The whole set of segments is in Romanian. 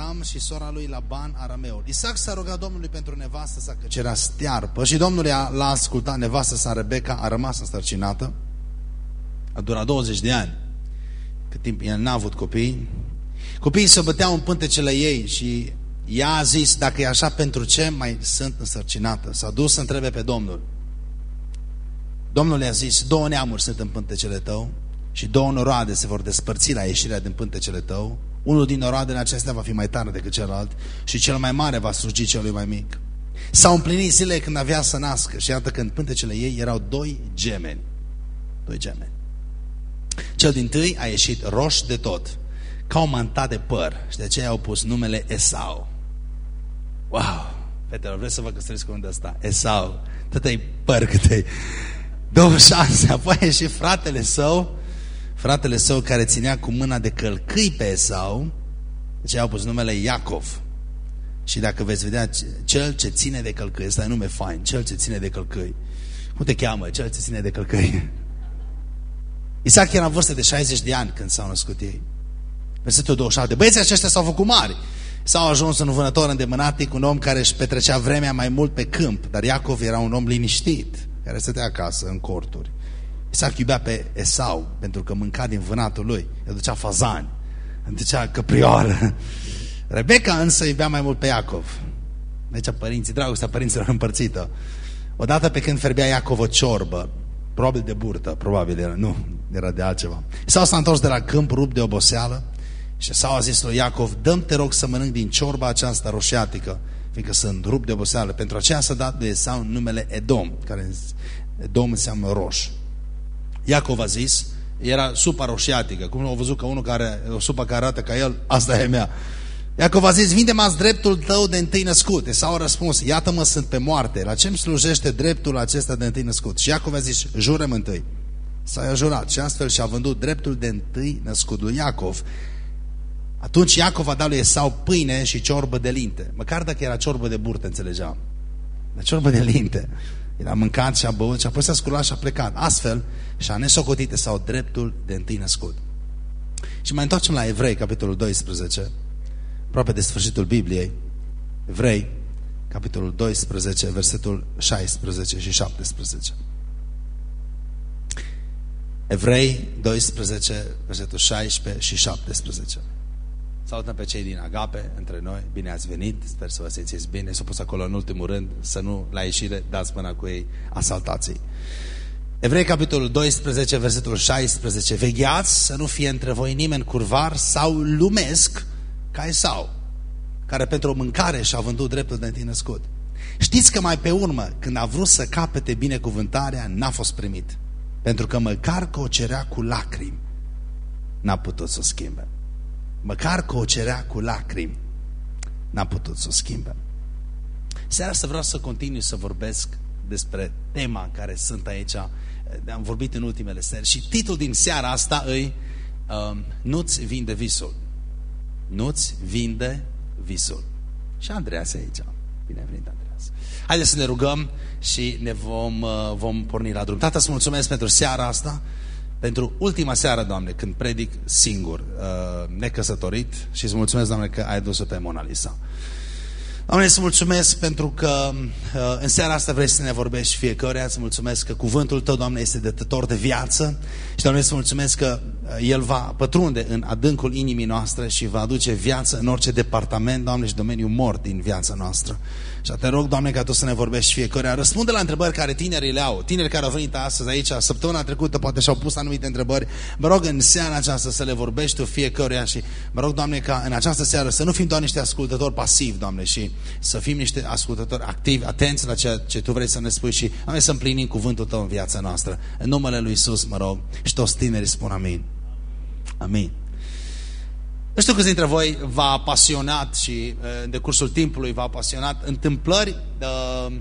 Aram și sora lui Laban Arameul. Isaac s-a rugat Domnului pentru nevastă sa că era stearpă și Domnul l-a ascultat nevastă sa Rebecca, a rămas însărcinată. A durat 20 de ani, cât timp el n-a avut copii. Copiii se băteau în pântecele ei și ea a zis, dacă e așa, pentru ce mai sunt însărcinată? S-a dus să întrebe pe Domnul. Domnul i-a zis, două neamuri sunt în pântecele tău și două noroade se vor despărți la ieșirea din pântecele tău. Unul din noroadele acestea va fi mai tare decât celălalt și cel mai mare va sluji celui mai mic. S-au împlinit zile când avea să nască și iată că în pântecele ei erau doi gemeni. Doi gemeni. Cel din tâi a ieșit roș de tot, ca o manta de păr și de aceea au pus numele Esau. Wow! Fetelor, vreți să vă căsătoriți cu unde ăsta? Esau. Tot e păr cât e. Două șanse. Apoi a ieșit fratele său, fratele său care ținea cu mâna de călcâi pe Esau, deci au pus numele Iacov. Și dacă veți vedea, cel ce ține de călcâi, ăsta e nume fain, cel ce ține de călcâi. Cum te cheamă? Cel ce ține de călcâi. Isaac era în vârstă de 60 de ani când s-au născut ei. Versetul 27. Băieții aceștia s-au făcut mari. S-au ajuns un vânător îndemânatic, un om care își petrecea vremea mai mult pe câmp, dar Iacov era un om liniștit, care stătea acasă, în corturi. Isaac iubea pe Esau, pentru că mânca din vânatul lui. El ducea fazani, îmi ducea căprioară. Rebecca însă iubea mai mult pe Iacov. Deci părinții, dragostea părinților împărțită. Odată pe când ferbea Iacov o ciorbă, probabil de burtă, probabil era, nu, era de altceva. Esau s-a întors de la câmp rupt de oboseală, și Esau a zis lui Iacov, dăm te rog să mănânc din ciorba aceasta roșiatică, fiindcă sunt rup de oboseală. Pentru aceea s-a dat de Esau numele Edom, care Edom înseamnă roș. Iacov a zis, era supa roșiatică, cum au văzut că unul care, o supă care arată ca el, asta e mea. Iacov a zis, vinde mă dreptul tău de întâi născut. Esau a răspuns, iată-mă sunt pe moarte, la ce îmi slujește dreptul acesta de întâi născut? Și Iacov a zis, jurăm întâi. S-a jurat și astfel și-a vândut dreptul de întâi născut lui Iacov. Atunci Iacov a dat lui Esau pâine și ciorbă de linte. Măcar dacă era ciorbă de burtă, înțelegeam. Dar ciorbă de linte. El a mâncat și a băut și apoi s-a sculat și a plecat. Astfel și-a nesocotit sau dreptul de întâi născut. Și mai întoarcem la Evrei, capitolul 12, aproape de sfârșitul Bibliei. Evrei, capitolul 12, versetul 16 și 17. Evrei 12, versetul 16 și 17. Salutăm pe cei din Agape între noi, bine ați venit, sper să vă simțiți bine. S-au pus acolo în ultimul rând, să nu la ieșire dați mâna cu ei, asaltați-i. Evrei capitolul 12, versetul 16. Vegheați să nu fie între voi nimeni curvar sau lumesc ca Esau, care pentru o mâncare și-a vândut dreptul de întâi născut. Știți că mai pe urmă, când a vrut să capete binecuvântarea, n-a fost primit. Pentru că măcar că o cerea cu lacrimi, n-a putut să o schimbe măcar că o cerea cu lacrimi, n-am putut să o schimbe. Seara să vreau să continui să vorbesc despre tema în care sunt aici. Am vorbit în ultimele seri și titlul din seara asta îi uh, Nu-ți vinde visul. Nu-ți vinde visul. Și Andreas e aici. Bine venit, Andreas. Haideți să ne rugăm și ne vom, uh, vom porni la drum. Tata, să mulțumesc pentru seara asta pentru ultima seară, Doamne, când predic singur, uh, necăsătorit și îți mulțumesc, Doamne, că ai dus-o pe Mona Lisa. Doamne, îți mulțumesc pentru că uh, în seara asta vrei să ne vorbești fiecare. Îți mulțumesc că cuvântul Tău, Doamne, este dătător de viață. Și, Doamne, îți mulțumesc că uh, El va pătrunde în adâncul inimii noastre și va aduce viață în orice departament, Doamne, și domeniu mort din viața noastră. Și te rog, Doamne, ca Tu să ne vorbești fiecare. Răspunde la întrebări care tinerii le au. Tineri care au venit astăzi aici, săptămâna trecută, poate și-au pus anumite întrebări. Mă rog în seara aceasta să le vorbești Tu fiecare și mă rog, Doamne, ca în această seară să nu fim doar niște ascultători pasivi, Doamne, și să fim niște ascultători activi, atenți la ceea ce Tu vrei să ne spui și Doamne, să împlinim cuvântul Tău în viața noastră. În numele Lui Isus, mă rog, și toți tinerii spun amin. Amin. Nu știu câți dintre voi v-a pasionat și în decursul timpului v-a pasionat întâmplări uh,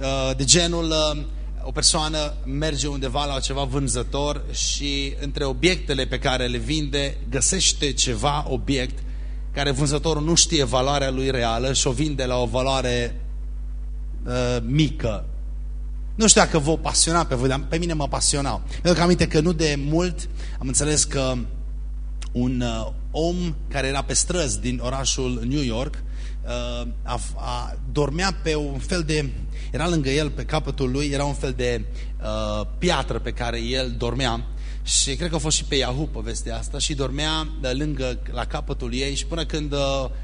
uh, de genul uh, o persoană merge undeva la ceva vânzător și între obiectele pe care le vinde găsește ceva obiect care vânzătorul nu știe valoarea lui reală și o vinde la o valoare uh, mică. Nu știu dacă vă pasiona pe voi, dar pe mine mă pasionau. Mi-aduc aminte că nu de mult am înțeles că un uh, om care era pe străzi din orașul New York, uh, a, a, dormea pe un fel de, era lângă el, pe capătul lui, era un fel de uh, piatră pe care el dormea și cred că a fost și pe Yahoo povestea asta și dormea de lângă, la capătul ei și până când uh,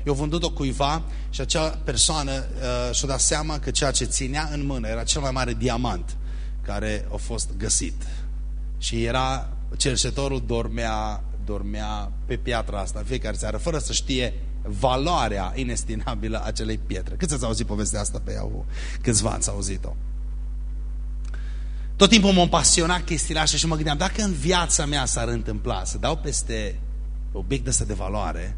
i-a vândut-o cuiva și acea persoană uh, și-a dat seama că ceea ce ținea în mână era cel mai mare diamant care a fost găsit. Și era, cerșetorul dormea, dormea pe piatra asta în fiecare seară, fără să știe valoarea inestinabilă a acelei pietre. Cât ați auzit povestea asta pe Yahoo? Câțiva ani s-a auzit-o. Tot timpul m-am pasionat chestiile așa și mă gândeam, dacă în viața mea s-ar întâmpla să dau peste obiect ăsta de valoare,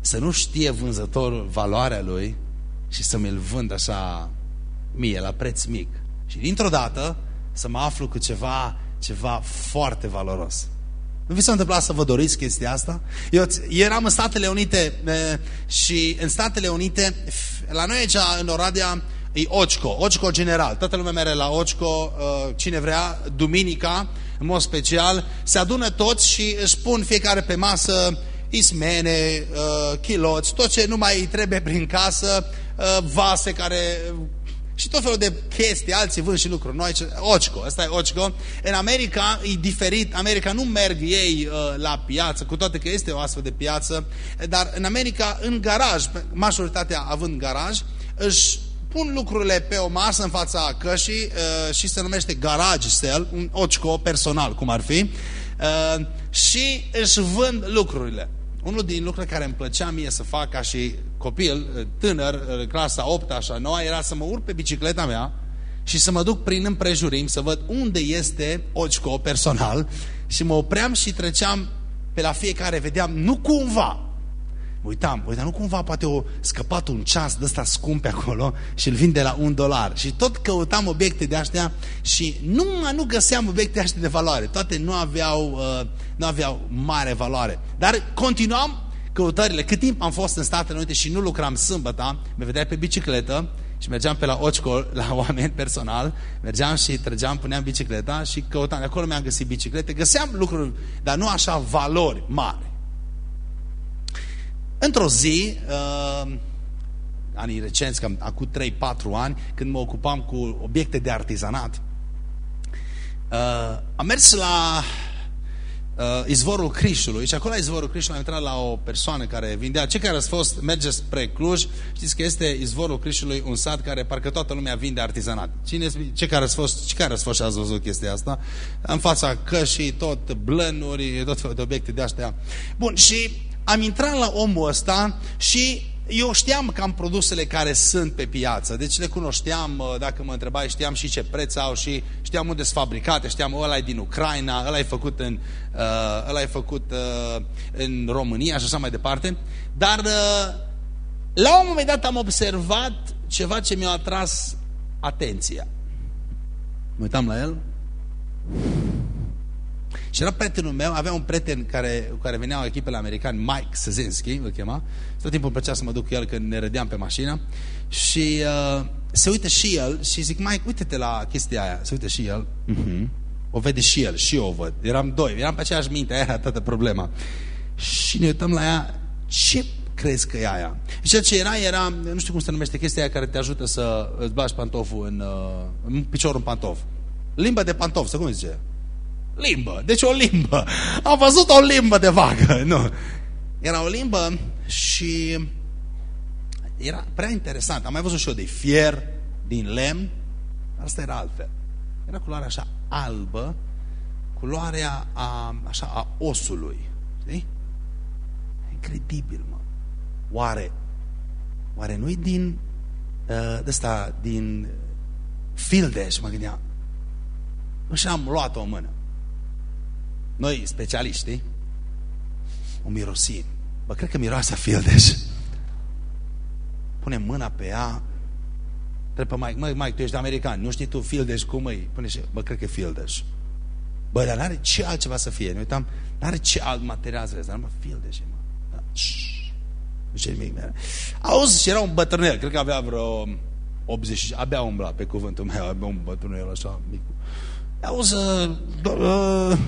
să nu știe vânzătorul valoarea lui și să mi-l vând așa mie, la preț mic. Și dintr-o dată să mă aflu cu ceva, ceva foarte valoros. Nu vi s-a întâmplat să vă doriți chestia asta? Eu eram în Statele Unite și în Statele Unite, la noi aici în Oradea, e Occo, Occo general. Toată lumea mere la Occo, uh, cine vrea, duminica, în mod special, se adună toți și își pun fiecare pe masă ismene, uh, chiloți, tot ce nu mai trebuie prin casă, uh, vase care și tot felul de chestii, alții vând și lucruri. Noi, Occo, ăsta e Occo. În America e diferit. America nu merg ei uh, la piață, cu toate că este o astfel de piață, dar în America, în garaj, majoritatea având garaj, își pun lucrurile pe o masă în fața cășii uh, și se numește garage sale, un occo personal, cum ar fi, uh, și își vând lucrurile. Unul din lucrurile care îmi plăcea mie să fac ca și copil, uh, tânăr, uh, clasa 8 așa, 9, era să mă urc pe bicicleta mea și să mă duc prin împrejurim, să văd unde este occo personal și mă opream și treceam pe la fiecare, vedeam, nu cumva, uitam, uitam, nu cumva poate o scăpat un ceas de ăsta scump pe acolo și îl vinde la un dolar. Și tot căutam obiecte de astea și nu, nu găseam obiecte astea de valoare. Toate nu aveau, uh, nu aveau mare valoare. Dar continuam căutările. Cât timp am fost în Statele Unite și nu lucram sâmbătă, mă vedeai pe bicicletă și mergeam pe la Occo, la oameni personal, mergeam și trăgeam, puneam bicicleta și căutam. De acolo mi-am găsit biciclete, găseam lucruri, dar nu așa valori mari. Într-o zi, uh, anii recenți, cam acum 3-4 ani, când mă ocupam cu obiecte de artizanat, uh, am mers la uh, izvorul Crișului și acolo la izvorul Crișului am intrat la o persoană care vindea, ce care ați fost, mergeți spre Cluj, știți că este izvorul Crișului un sat care parcă toată lumea vinde artizanat. Cine, ce care ați fost, ce care ați fost și ați văzut chestia asta? În fața cășii, tot blănuri, tot felul de obiecte de astea. Bun, și am intrat la omul ăsta și eu știam cam produsele care sunt pe piață, deci le cunoșteam, dacă mă întrebai, știam și ce preț au și știam unde sunt fabricate, știam ăla e din Ucraina, ăla e făcut în, uh, ăla e făcut uh, în România și așa mai departe, dar uh, la un moment dat am observat ceva ce mi-a atras atenția. Mă uitam la el și era prietenul meu, avea un prieten care, cu care veneau echipele americane, Mike Săzinski, îl chema. Tot timpul îmi plăcea să mă duc cu el când ne rădeam pe mașină. Și uh, se uită și el și zic, Mike, uite-te la chestia aia. Se uită și el. Uh mhm. -huh. O vede și el, și eu o văd. Eram doi, eram pe aceeași minte, aia era toată problema. Și ne uităm la ea, ce crezi că e aia? Și ceea ce era, era, nu știu cum se numește chestia aia care te ajută să îți bagi pantoful în, uh, în piciorul în pantof. Limba de pantof, să cum zice? Limbă. Deci o limbă. Am văzut o limbă de vagă. Nu. Era o limbă și era prea interesant. Am mai văzut și eu de fier, din lemn. Asta era altfel. Era culoarea așa albă, culoarea a, așa a osului. Știi? Incredibil, mă. Oare, oare nu-i din uh, ăsta, din fildeș, mă gândeam. Nu și-am luat-o în mână. Noi, specialiștii, o mirosim. Bă, cred că miroase a fildeș. Punem mâna pe ea, trebuie Mike, Mike, Mike, tu ești american, nu știi tu fildeș cum e? Pune și, bă, cred că e fildeș. Bă, dar n-are ce altceva să fie. Ne uitam, n-are ce alt material să vezi, dar numai fildeș, mă. Da. Nu știu nimic. Auzi, și era un bătrânel, cred că avea vreo 80, abia umbla pe cuvântul meu, abia un bătrânel așa mic. Auzi, uh, uh,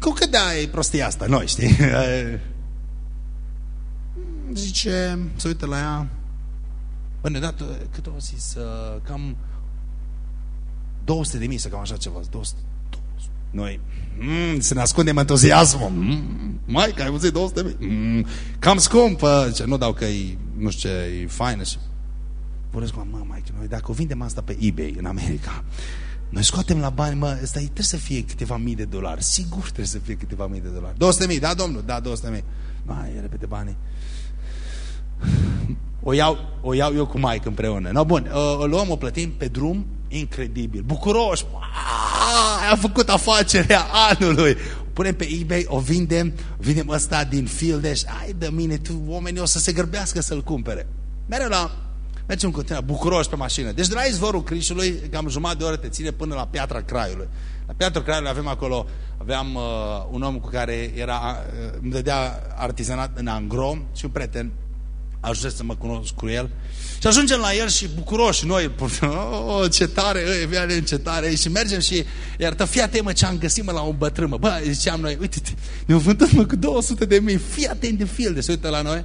Cum că da, e prostia asta, noi, știi? Zice, se uită la ea. Bă, ne dat, cât o zis, uh, cam 200 de mii, să cam așa ceva, 200, 200. Noi, mm, să ne ascundem entuziasmul. Mm, mai, că ai văzut 200 de mii. Mm, cam scumpă. Ce, nu dau că e, nu știu ce, e faină. Și... Vorbesc cu mă, mai, noi dacă o vindem asta pe eBay în America, noi scoatem la bani, mă, ăsta trebuie să fie câteva mii de dolari. Sigur trebuie să fie câteva mii de dolari. 200 mii, da, domnul? Da, 200 mii. Mai, repede banii. O iau, o iau eu cu Mike împreună. No, bun, o, o luăm, o plătim pe drum, incredibil. Bucuroși, a făcut afacerea anului. O punem pe eBay, o vindem, vindem ăsta din Fildeș. Ai de mine, tu, oamenii o să se grăbească să-l cumpere. Mereu la Mergem cu tine, bucuroși pe mașină. Deci de la izvorul Crișului, cam jumătate de oră te ține până la Piatra Craiului. La Piatra Craiului avem acolo, aveam uh, un om cu care era, uh, îmi dădea artizanat în angro și un prieten ajuns să mă cunosc cu el. Și ajungem la el și bucuroși noi, oh, ce tare, e, viane în ce tare, și mergem și, iar fii atent mă ce am găsit mă la un bătrân, mă. Bă, ziceam noi, uite, ne-au vândut mă cu 200 de mii, fii atent de fil, de se uită la noi.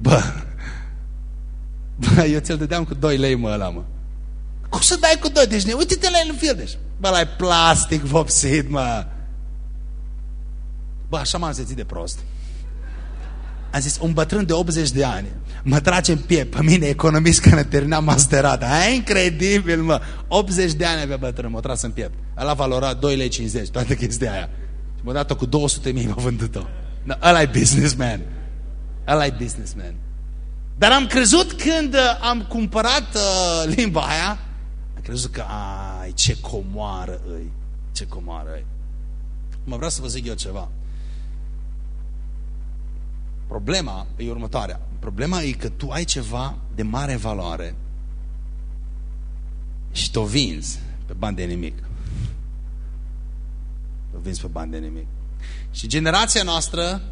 Bă, bă, eu ți-l dădeam cu 2 lei, mă, ăla, mă. Cum să dai cu 2? Deci ne uite-te la el în Fildeș. Bă, la plastic vopsit, mă. Bă, așa m-am zis de prost. Am zis, un bătrân de 80 de ani mă trage în piept pe mine, economist, că ne termina masterata. E incredibil, mă. 80 de ani avea bătrân, m-a tras în piept. Ăla valora 2,50 lei, toată chestia aia. Și m-a dat-o cu 200 mii, m-a vândut-o. No, ăla e businessman. Ăla e businessman. Dar am crezut când uh, am cumpărat uh, limba aia, am crezut că, ai, ce comoară îi. Ce comoară îi. Mă vreau să vă zic eu ceva. Problema e următoarea. Problema e că tu ai ceva de mare valoare și te-o vinzi pe bani de nimic. Te-o vinzi pe bani de nimic. Și generația noastră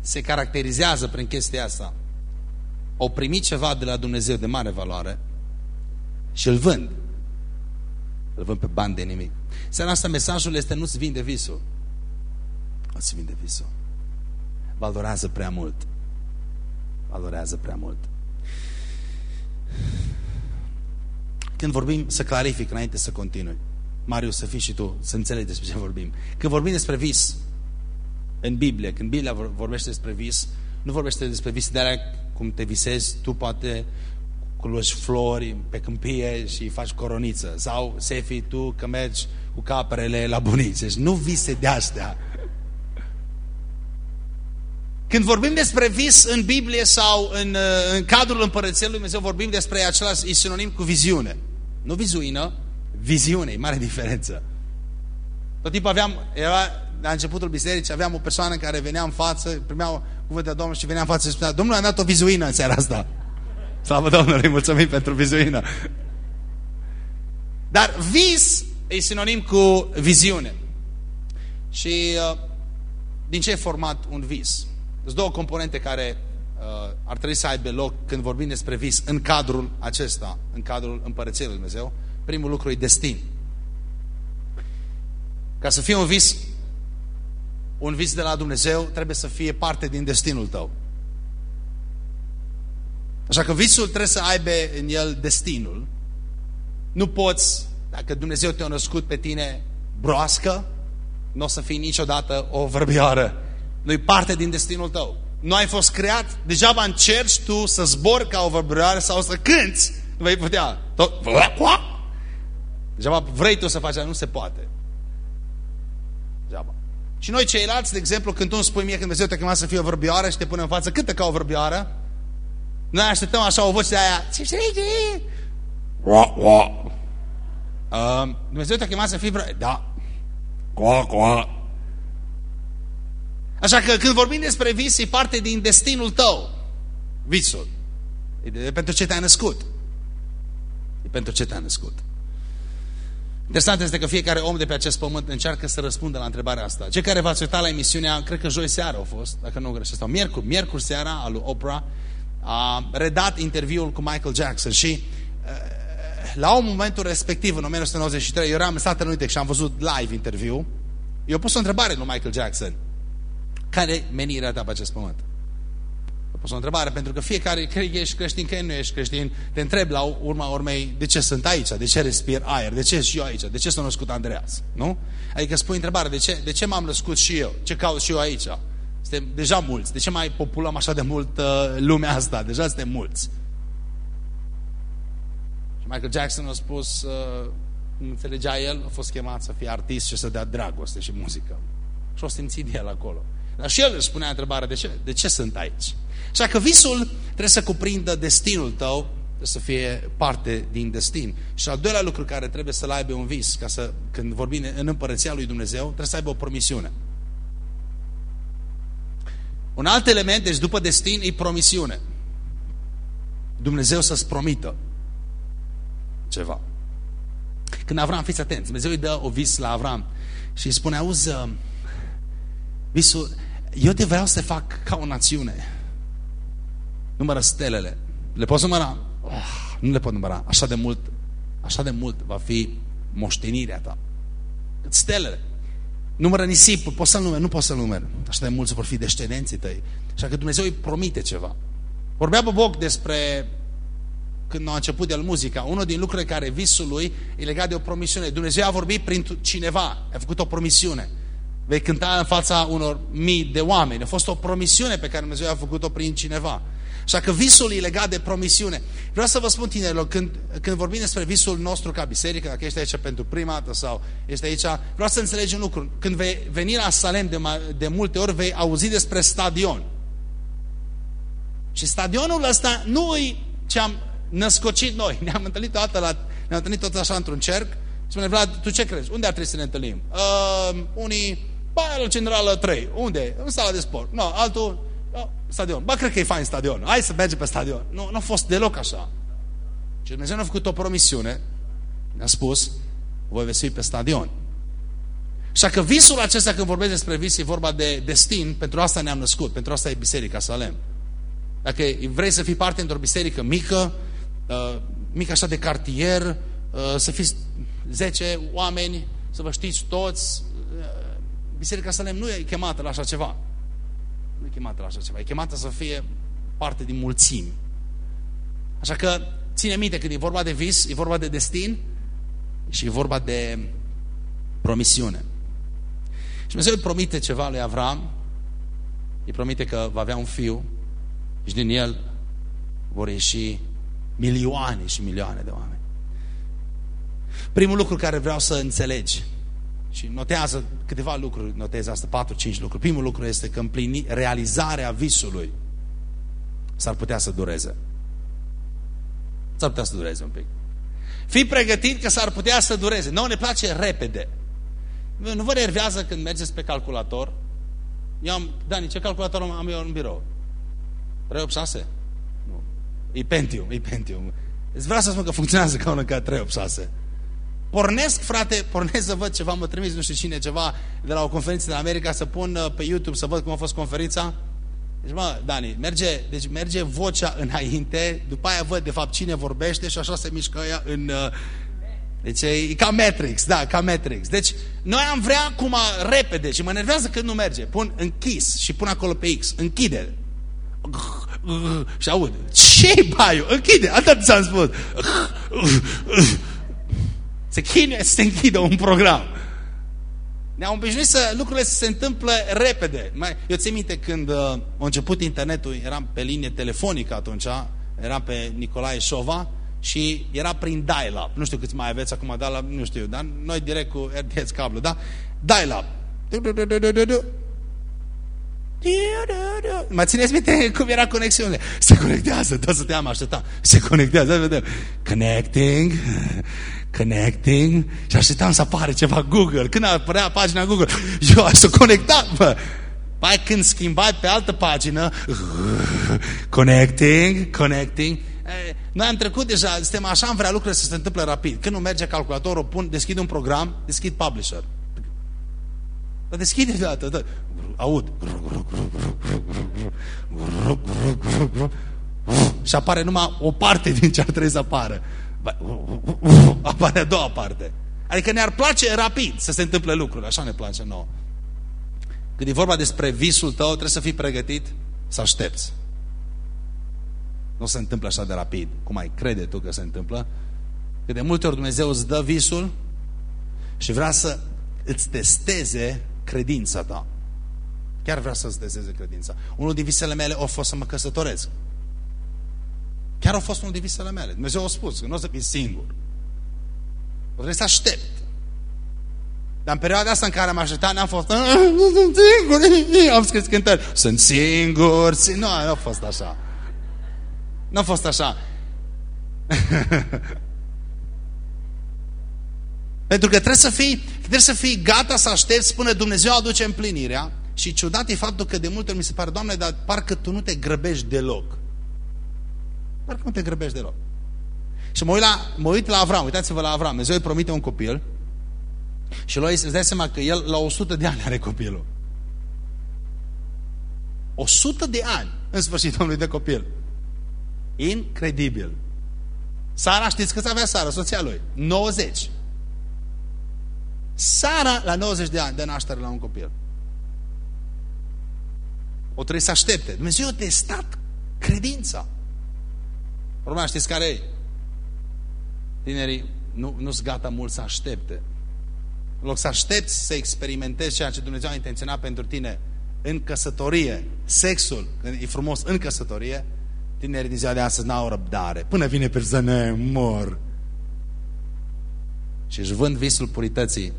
se caracterizează prin chestia asta. Au primit ceva de la Dumnezeu de mare valoare și îl vând. Îl vând pe bani de nimic. Seara asta mesajul este nu-ți vinde visul. Nu-ți vinde visul valorează prea mult. Valorează prea mult. Când vorbim, să clarific înainte să continui. Marius, să fii și tu, să înțelegi despre ce vorbim. Când vorbim despre vis, în Biblie, când Biblia vorbește despre vis, nu vorbește despre vis de alea cum te visezi, tu poate culoși flori pe câmpie și faci coroniță. Sau, Sefi, tu că mergi cu caprele la bunici. Deci nu vise de astea. Când vorbim despre vis în Biblie sau în, uh, în cadrul Împărăției Lui Dumnezeu, vorbim despre același, e sinonim cu viziune. Nu vizuină, viziune, e mare diferență. Tot timpul aveam, era la începutul bisericii, aveam o persoană care venea în față, primea cuvântul de Domnul și venea în față și spunea, Domnul a dat o vizuină în seara asta. Slavă Domnului, mulțumim pentru vizuină. Dar vis e sinonim cu viziune. Și uh, din ce e format un vis? Sunt două componente care uh, ar trebui să aibă loc când vorbim despre vis în cadrul acesta, în cadrul Împărăției Lui Dumnezeu. Primul lucru e destin. Ca să fie un vis, un vis de la Dumnezeu, trebuie să fie parte din destinul tău. Așa că visul trebuie să aibă în el destinul. Nu poți, dacă Dumnezeu te-a născut pe tine broască, nu o să fii niciodată o vărbioară nu-i parte din destinul tău. Nu ai fost creat, degeaba încerci tu să zbori ca o vărbăroare sau să cânți, nu vei putea. Tot... Degeaba vrei tu să faci, nu se poate. Degeaba. Și noi ceilalți, de exemplu, când tu îmi spui mie când Dumnezeu te chema să fii o vorbioară și te pune în față, cântă ca o vorbioară, noi așteptăm așa o voce de aia, ce știi? Uh, Dumnezeu te-a chemat să fii vreo... Da. Coa, coa. Așa că când vorbim despre vis, e parte din destinul tău. Visul. E pentru ce te-ai născut. E pentru ce te-ai născut. Interesant este că fiecare om de pe acest pământ încearcă să răspundă la întrebarea asta. Cei care v-ați uitat la emisiunea, cred că joi seara au fost, dacă nu greșesc, sau miercuri, miercuri seara al lui Oprah, a redat interviul cu Michael Jackson și eh, la un momentul respectiv, în 1993, eu eram în Statele Unite și am văzut live interviu Eu pus o întrebare lui Michael Jackson. Care e menirea ta pe acest pământ? Eu pus o întrebare, pentru că fiecare, că ești creștin, că nu ești creștin, te întreb la urma urmei de ce sunt aici, de ce respir aer, de ce și eu aici, de ce s-a născut Andreas, nu? Adică spui întrebare, de ce, de ce m-am născut și eu, ce caut și eu aici? Suntem deja mulți, de ce mai populăm așa de mult uh, lumea asta? Deja suntem mulți. Și Michael Jackson a spus, uh, cum înțelegea el, a fost chemat să fie artist și să dea dragoste și muzică. Și o simțit el acolo. Dar și el își spunea întrebarea, de ce, de ce sunt aici? Așa că visul trebuie să cuprindă destinul tău, trebuie să fie parte din destin. Și al doilea lucru care trebuie să-l aibă un vis, ca să, când vorbim în împărăția lui Dumnezeu, trebuie să aibă o promisiune. Un alt element, deci după destin, e promisiune. Dumnezeu să-ți promită ceva. Când Avram, fiți atenți, Dumnezeu îi dă o vis la Avram și îi spune, auzi, visul, eu te vreau să te fac ca o națiune. Numără stelele. Le poți număra? Oh, nu le pot număra. Așa de mult, așa de mult va fi moștenirea ta. Stelele. Numără nisipul, poți să-l numeri? Nu poți să-l numeri. Așa de mulți vor fi descendenții tăi. Așa că Dumnezeu îi promite ceva. Vorbea Boboc despre când a început el muzica, unul din lucrurile care visul lui e legat de o promisiune. Dumnezeu a vorbit prin cineva, a făcut o promisiune. Vei cânta în fața unor mii de oameni. A fost o promisiune pe care Dumnezeu a făcut-o prin cineva. Așa că visul e legat de promisiune. Vreau să vă spun tinerilor, când, când vorbim despre visul nostru ca biserică, dacă ești aici pentru prima dată sau ești aici, vreau să înțelegi un lucru. Când vei veni la Salem de, de multe ori, vei auzi despre stadion. Și stadionul ăsta nu e ce am născocit noi. Ne-am întâlnit toată la, ne-am întâlnit tot așa într-un cerc. Spune, Vlad, tu ce crezi? Unde ar trebui să ne întâlnim? Uh, unii, Baia Centrală 3. Unde? În sala de sport. No, altul, oh, stadion. Ba, cred că e fain stadion. Hai să mergem pe stadion. Nu, nu a fost deloc așa. Și Dumnezeu ne-a făcut o promisiune. Ne-a spus, voi veți fi pe stadion. Așa că visul acesta, când vorbesc despre vis, e vorba de destin, pentru asta ne-am născut, pentru asta e Biserica Salem. Dacă vrei să fii parte într-o biserică mică, uh, mic așa de cartier, uh, să fiți 10 oameni, să vă știți toți. Uh, Biserica Salem nu e chemată la așa ceva. Nu e chemată la așa ceva. E chemată să fie parte din mulțimi. Așa că ține minte când e vorba de vis, e vorba de destin și e vorba de promisiune. Și Dumnezeu îi promite ceva lui Avram, îi promite că va avea un fiu și din el vor ieși milioane și milioane de oameni. Primul lucru care vreau să înțelegi și notează câteva lucruri, notează asta, 4-5 lucruri. Primul lucru este că împlini realizarea visului s-ar putea să dureze. S-ar putea să dureze un pic. Fii pregătit că s-ar putea să dureze. Nu ne place repede. Nu vă nervează când mergeți pe calculator? Eu am, Dani, ce calculator am eu în birou? 386? Nu. E Pentium, e Pentium. Îți vreau să spun că funcționează ca unul ca 386. Pornesc, frate, pornesc să văd ceva, mă trimis nu știu cine, ceva de la o conferință din America, să pun uh, pe YouTube să văd cum a fost conferința. Deci, mă, Dani, merge, deci merge vocea înainte, după aia văd, de fapt, cine vorbește și așa se mișcă ea în... Uh, deci e ca Matrix, da, ca Matrix. Deci, noi am vrea acum repede și mă nervează când nu merge. Pun închis și pun acolo pe X. Închide și aud, ce baiu? Închide, atât ți-am spus. Se chinuie să se închidă un program. Ne-am obișnuit să lucrurile să se întâmplă repede. Eu țin minte când uh, a început internetul, eram pe linie telefonică atunci, eram pe Nicolae Șova și era prin dial-up. Nu știu câți mai aveți acum dial-up, nu știu, dar noi direct cu RDS cablu, da? Dial-up. Mă țineți minte cum era conexiunea? Se conectează, tot să te-am așteptat. Se conectează, vedem. Connecting, connecting. Și așteptam să apare ceva Google. Când apărea pagina Google, eu aș să conectat, bă. Pai când schimbai pe altă pagină, connecting, connecting. Noi am trecut deja, suntem așa, am vrea lucrurile să se întâmple rapid. Când nu merge calculatorul, pun, deschid un program, deschid publisher. Dar deschide deodată, da. aud. Și apare numai o parte din ce ar trebui să apară. Apare a doua parte. Adică ne-ar place rapid să se întâmple lucruri, așa ne place nouă. Când e vorba despre visul tău, trebuie să fii pregătit să aștepți. Nu se întâmplă așa de rapid, cum ai crede tu că se întâmplă. Că de multe ori Dumnezeu îți dă visul și vrea să îți testeze credința ta. Chiar vrea să-ți testeze credința. Unul din visele mele a fost să mă căsătoresc. Chiar a fost unul din visele mele. Dumnezeu a spus că nu o să fii singur. O trebuie să aștept. Dar în perioada asta în care am așteptat, n-am fost, ah, sunt singur, am scris cântări, sunt singur, nu, nu a fost așa. Nu a fost așa. Pentru că trebuie să fii, trebuie să fii gata să aștepți până Dumnezeu aduce împlinirea și ciudat e faptul că de multe ori mi se pare, Doamne, dar parcă Tu nu te grăbești deloc. Parcă nu te grăbești deloc. Și mă uit la, mă uit la Avram, uitați-vă la Avram, Dumnezeu îi promite un copil și lui îți dai seama că el la 100 de ani are copilul. 100 de ani în sfârșit omului de copil. Incredibil. Sara, știți câți avea Sara, soția lui? 90. Sara, la 90 de ani, de naștere la un copil. O trebuie să aștepte. Dumnezeu a testat credința. Problema știți care e? Tinerii nu, nu sunt gata mult să aștepte. În loc să aștepți să experimentezi ceea ce Dumnezeu a intenționat pentru tine în căsătorie, sexul, e frumos în căsătorie, tinerii din ziua de astăzi n-au răbdare. Până vine persoane, mor. Și își vând visul purității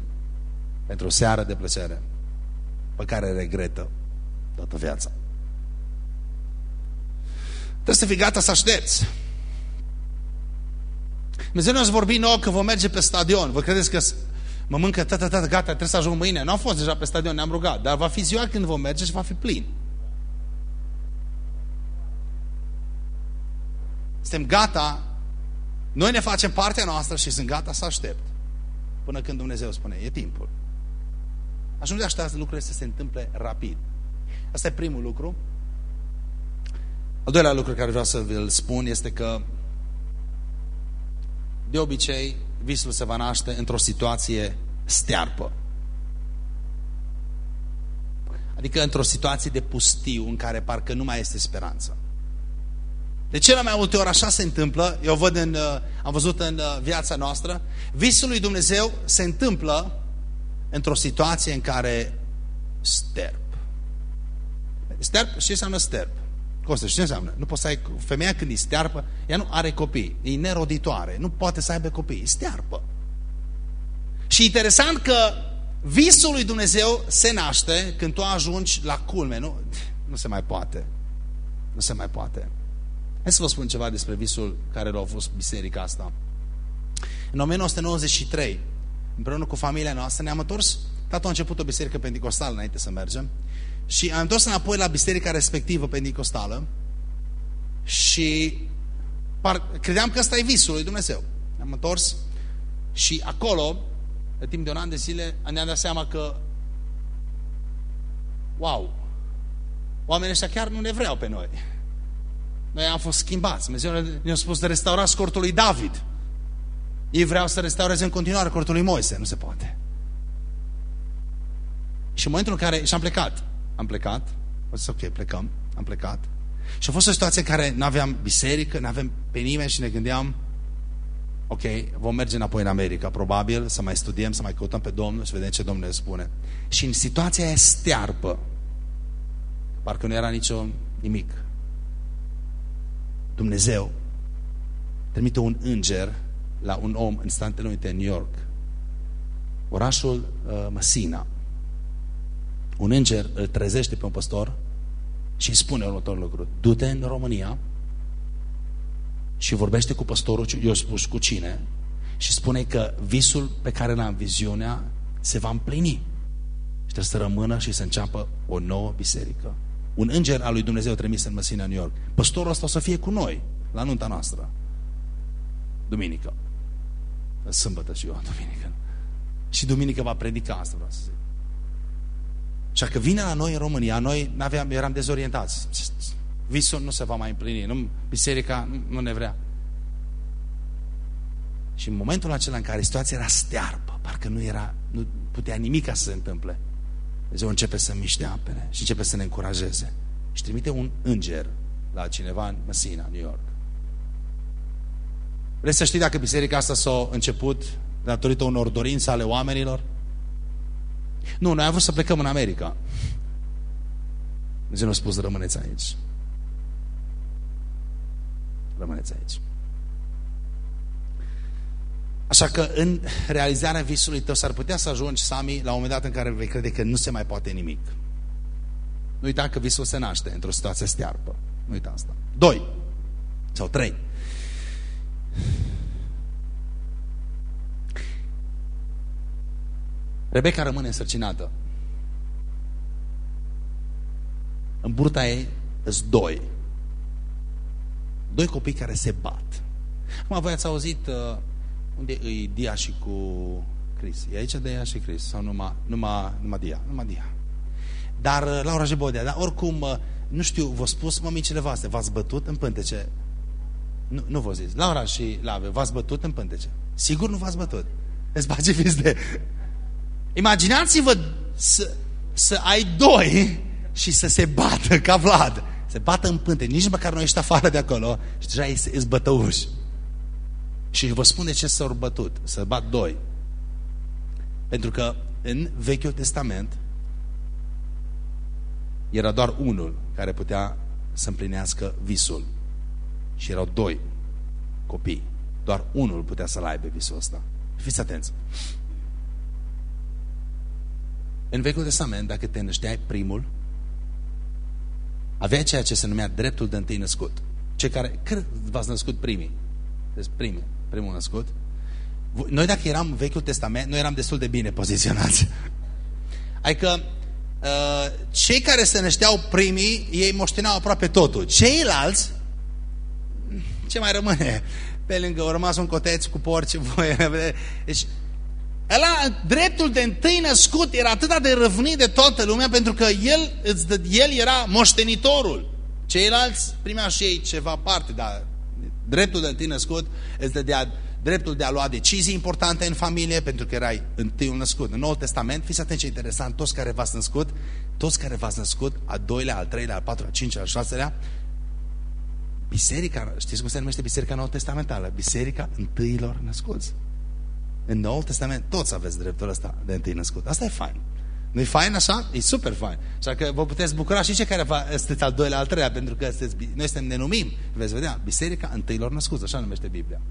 pentru o seară de plăcere pe care regretă toată viața. Trebuie să fii gata să aștepți. Dumnezeu ne-a vorbit nouă că vom merge pe stadion. Vă credeți că mă mâncă, tata, tata, gata, trebuie să ajung mâine. Nu am fost deja pe stadion, ne-am rugat, dar va fi ziua când vom merge și va fi plin. Suntem gata, noi ne facem partea noastră și sunt gata să aștept. Până când Dumnezeu spune, e timpul. Așa nu de așteptați lucrurile să se întâmple rapid. Asta e primul lucru. Al doilea lucru care vreau să vi-l spun este că de obicei visul se va naște într-o situație stearpă. Adică într-o situație de pustiu în care parcă nu mai este speranță. De cele mai multe ori așa se întâmplă, eu văd în, uh, am văzut în uh, viața noastră, visul lui Dumnezeu se întâmplă într-o situație în care sterp. Sterp, și ce înseamnă sterp? Costă, ce înseamnă? Nu poți să ai, femeia când e stearpă, ea nu are copii, e neroditoare, nu poate să aibă copii, e stearpă. Și interesant că visul lui Dumnezeu se naște când tu ajungi la culme, nu? Nu se mai poate. Nu se mai poate. Hai să vă spun ceva despre visul care l-a fost biserica asta. În 1993, împreună cu familia noastră, ne-am întors, tata a început o biserică pentecostală înainte să mergem, și am întors înapoi la biserica respectivă pentecostală și par, credeam că ăsta e visul lui Dumnezeu. Ne-am întors și acolo, în timp de un an de zile, ne-am dat seama că wow, oamenii ăștia chiar nu ne vreau pe noi. Noi am fost schimbați. Dumnezeu ne-a spus de restaura cortul lui David. Ei vreau să restaureze în continuare cortul lui Moise. Nu se poate. Și în momentul în care... Și am plecat. Am plecat. O să ok, plecăm. Am plecat. Și a fost o situație în care nu aveam biserică, nu aveam pe nimeni și ne gândeam ok, vom merge înapoi în America, probabil, să mai studiem, să mai căutăm pe Domnul și vedem ce Domnul ne spune. Și în situația aia stearpă, parcă nu era nicio nimic, Dumnezeu trimite un înger la un om în Statele Unite, în New York, orașul uh, Messina. Un înger îl trezește pe un păstor și îi spune următorul lucru. Du-te în România și vorbește cu păstorul, eu spus cu cine, și spune că visul pe care l-am viziunea se va împlini. Și trebuie să rămână și să înceapă o nouă biserică. Un înger al lui Dumnezeu trimis în Măsina, New York. Păstorul ăsta o să fie cu noi, la nunta noastră. Duminică. Sâmbătă și eu, duminică. Și duminică va predica asta, vreau să zic. Și că vine la noi în România, noi aveam, eram dezorientați. Visul nu se va mai împlini, nu, biserica nu, nu ne vrea. Și în momentul acela în care situația era stearpă, parcă nu era, nu putea nimic ca să se întâmple. Dumnezeu începe să miște apele și începe să ne încurajeze. Și trimite un înger la cineva în Messina, New York. Vreți să știți dacă biserica asta s-a început datorită unor dorințe ale oamenilor? Nu, noi am vrut să plecăm în America. Dumnezeu ne-a spus, rămâneți aici. Rămâneți aici. Așa că în realizarea visului tău s-ar putea să ajungi, Sami, la un moment dat în care vei crede că nu se mai poate nimic. Nu uita că visul se naște într-o situație stearpă. Nu uita asta. Doi. Sau trei. Rebecca rămâne însărcinată. În burta ei sunt doi. Doi copii care se bat. Acum voi ați auzit uh, unde e Dia și cu Chris? E aici Dia și Chris? Sau numai, numai, numai Dia? Numai Dia. Dar uh, Laura Jebodea, dar oricum, uh, nu știu, v-a spus mămicile voastre, v-ați bătut în pântece? Nu, nu vă zis. Laura și Lave, v-ați bătut în pântece? Sigur nu v-ați bătut. Îți bage fiți de... Imaginați-vă să, să ai doi și să se bată ca Vlad. Se bată în pânte. Nici măcar nu ești afară de acolo și deja ești bătăuși. Și vă spun de ce s-au bătut. Să bat doi. Pentru că în Vechiul Testament era doar unul care putea să împlinească visul. Și erau doi copii. Doar unul putea să-l aibă visul ăsta. Fiți atenți. În Vechiul Testament, dacă te nășteai primul, avea ceea ce se numea dreptul de întâi născut. Cei care, când v-ați născut primii? Deci primii, primul născut. Noi dacă eram Vechiul Testament, noi eram destul de bine poziționați. Adică, uh, cei care se nășteau primii, ei moșteneau aproape totul. Ceilalți, ce mai rămâne? Pe lângă, au rămas un coteț cu porci, voi. Deci, Ăla, dreptul de întâi născut era atât de răvnit de toată lumea pentru că el, el era moștenitorul. Ceilalți primeau și ei ceva parte, dar dreptul de întâi născut îți dădea dreptul de a lua decizii importante în familie pentru că erai întâiul născut. În Noul Testament, fiți atenți ce interesant, toți care v-ați născut, toți care v-ați născut, a doilea, al treilea, al patrulea, al cincilea, al șaselea, biserica, știți cum se numește biserica nou testamentală? Biserica întâilor născuți. În Noul Testament toți aveți dreptul ăsta de întâi născut. Asta e fain. Nu-i fain așa? E super fain. Așa că vă puteți bucura și cei care sunteți al doilea, al treilea, pentru că sunteți, noi suntem, ne numim, veți vedea, Biserica întâilor născuți, așa numește Biblia.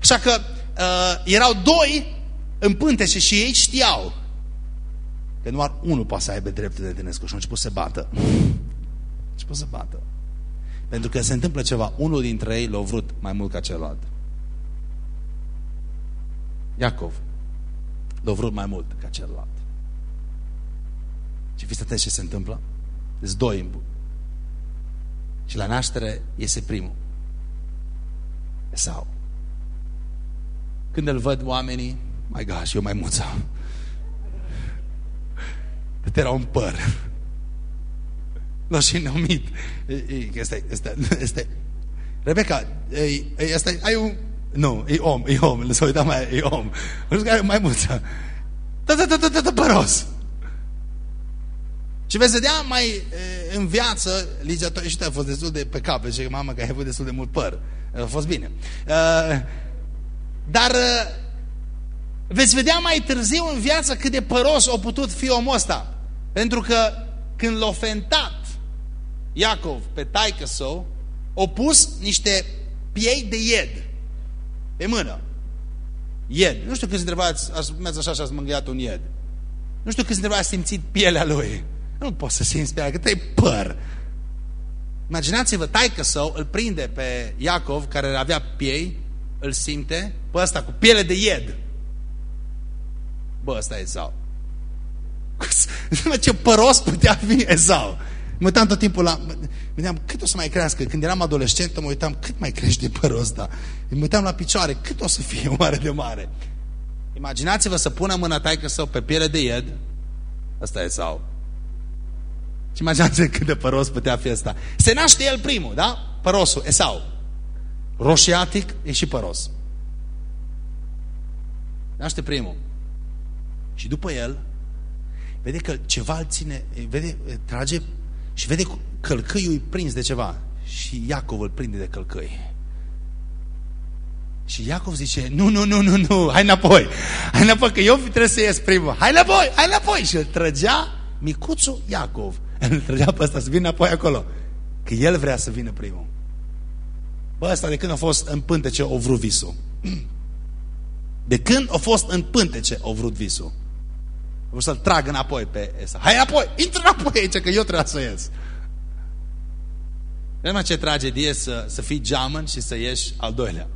Așa că uh, erau doi în pântece și ei știau că doar unul poate să aibă dreptul de născut și au început să bată. A început să bată. Pentru că se întâmplă ceva, unul dintre ei l-a vrut mai mult ca celălalt. Iacov l-a vrut mai mult ca celălalt. Și fiți atenți ce se întâmplă? Sunt doi în Și la naștere iese primul. Esau. Când îl văd oamenii, mai gosh, eu mai muța. Cât era un păr. L-a și numit. Este, este, este. Rebecca, este, ai un nu, e om, e om. S-a uitat mai, e om. Nu știu mai mulță. Da, da, da, da, da, da, păros. Și veți vedea mai în viață, Ligia, tu a fost destul de pe cap, și mama că ai avut destul de mult păr. A fost bine. Dar veți vedea mai târziu în viață cât de păros a putut fi omul ăsta. Pentru că când l-a fentat Iacov pe taică său, a pus niște piei de ied pe mână. Ied. Nu știu câți dintre voi ați, ați mers așa și ați mângâiat un ied. Nu știu câți dintre voi ați simțit pielea lui. Nu poți să simți pielea, că te păr. Imaginați-vă, taică său îl prinde pe Iacov, care avea piei, îl simte, pe ăsta cu piele de ied. Bă, ăsta e Ezau. Ce păros putea fi Ezau. Mă uitam tot timpul la... Gândeam, cât o să mai crească? Când eram adolescent, mă uitam, cât mai crește părul ăsta? Mă uitam la picioare, cât o să fie mare de mare? Imaginați-vă să pună mâna taică sau pe piele de ied. Asta e sau. Și imaginați cât de păros putea fi asta. Se naște el primul, da? Părosul, Esau. Roșiatic e și păros. Naște primul. Și după el, vede că ceva îl ține, vede, trage și vede călcâiul prins de ceva. Și Iacov îl prinde de călcâi. Și Iacov zice, nu, nu, nu, nu, nu, hai înapoi. Hai înapoi, că eu trebuie să ies primul. Hai înapoi, hai înapoi. Și îl trăgea micuțul Iacov. Îl trăgea pe ăsta să vină înapoi acolo. Că el vrea să vină primul. Bă, ăsta de când a fost în pântece, o vrut visul. De când a fost în pântece, o vrut visul. Vreau să-l trag înapoi pe ăsta. Hai înapoi, intră înapoi aici, că eu trebuie să ies. Nu ce tragedie să, să fii geamăn și să ieși al doilea.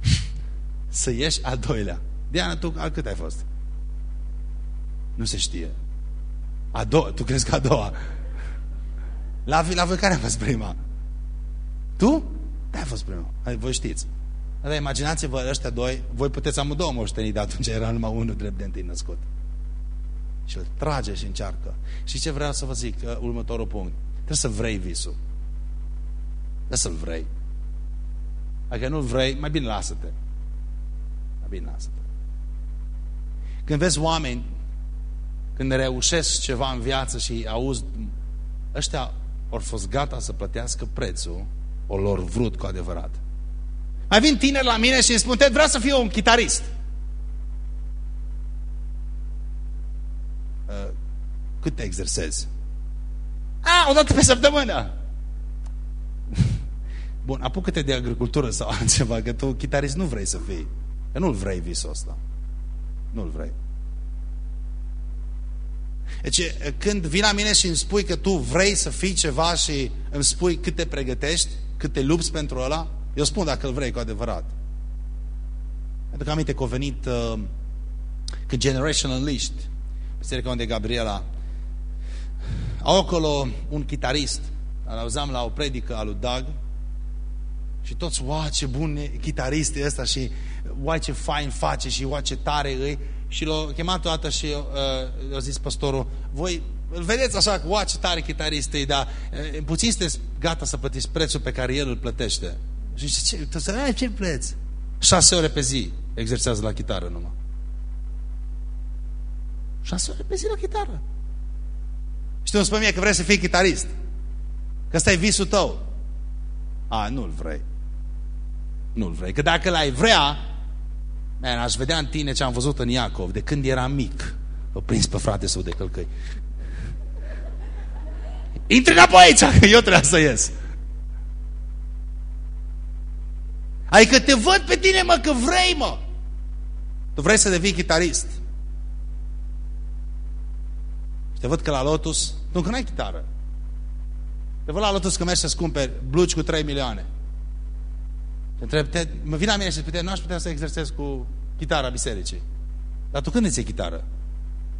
să ieși al doilea. Diana, tu al cât ai fost? Nu se știe. A doua, tu crezi că a doua? La, la voi care a fost prima? Tu? Da, ai fost prima. Voi știți. Dar imaginați-vă ăștia doi, voi puteți amândouă moșteni, dar atunci era numai unul drept de întâi născut. Și îl trage și încearcă. Și ce vreau să vă zic, următorul punct. Trebuie să vrei visul. Trebuie să-l vrei. Dacă nu-l vrei, mai bine lasă-te. Mai bine lasă-te. Când vezi oameni, când reușesc ceva în viață și auzi, ăștia au fost gata să plătească prețul, o lor vrut cu adevărat. Mai vin tineri la mine și îmi spun, vreau să fiu un chitarist. Uh, cât te exersezi? A, o dată pe săptămână. Bun, apucă-te de agricultură sau altceva, că tu chitarist nu vrei să fii. Că nu-l vrei visul ăsta. Nu-l vrei. Deci, când vii la mine și îmi spui că tu vrei să fii ceva și îmi spui cât te pregătești, cât te lupți pentru ăla, eu spun dacă îl vrei cu adevărat. Pentru că aminte că a venit uh, când Generation Unleashed, biserica unde Gabriela, au acolo un chitarist, îl auzeam la o predică a lui Doug, și toți, wow, ce bun e chitarist e ăsta și wow, ce fain face și wow, ce tare îi. Și l-a chemat toată și uh, a zis pastorul, voi îl vedeți așa, wow, ce tare chitarist e, dar uh, puțin sunteți gata să plătiți prețul pe care el îl plătește. Și zice, ce, tu să ai ce preț? Șase ore pe zi exersează la chitară numai. Șase ore pe zi la chitară. Și tu îmi spui mie că vrei să fii chitarist. Că ăsta e visul tău. A, nu-l vrei. Nu-l vrei. Că dacă l-ai vrea, man, aș vedea în tine ce am văzut în Iacov, de când era mic. O prins pe frate său de călcăi. Intri înapoi aici, că eu trebuie să ies. Adică te văd pe tine, mă, că vrei, mă. Tu vrei să devii chitarist. Și te văd că la Lotus, nu, că n-ai chitară. Te văd la Lotus că mergi să-ți cumperi blugi cu 3 milioane. Te întreb, te, mă vine la mine și spune, nu aș putea să exersez cu chitara bisericii. Dar tu când îți iei chitară?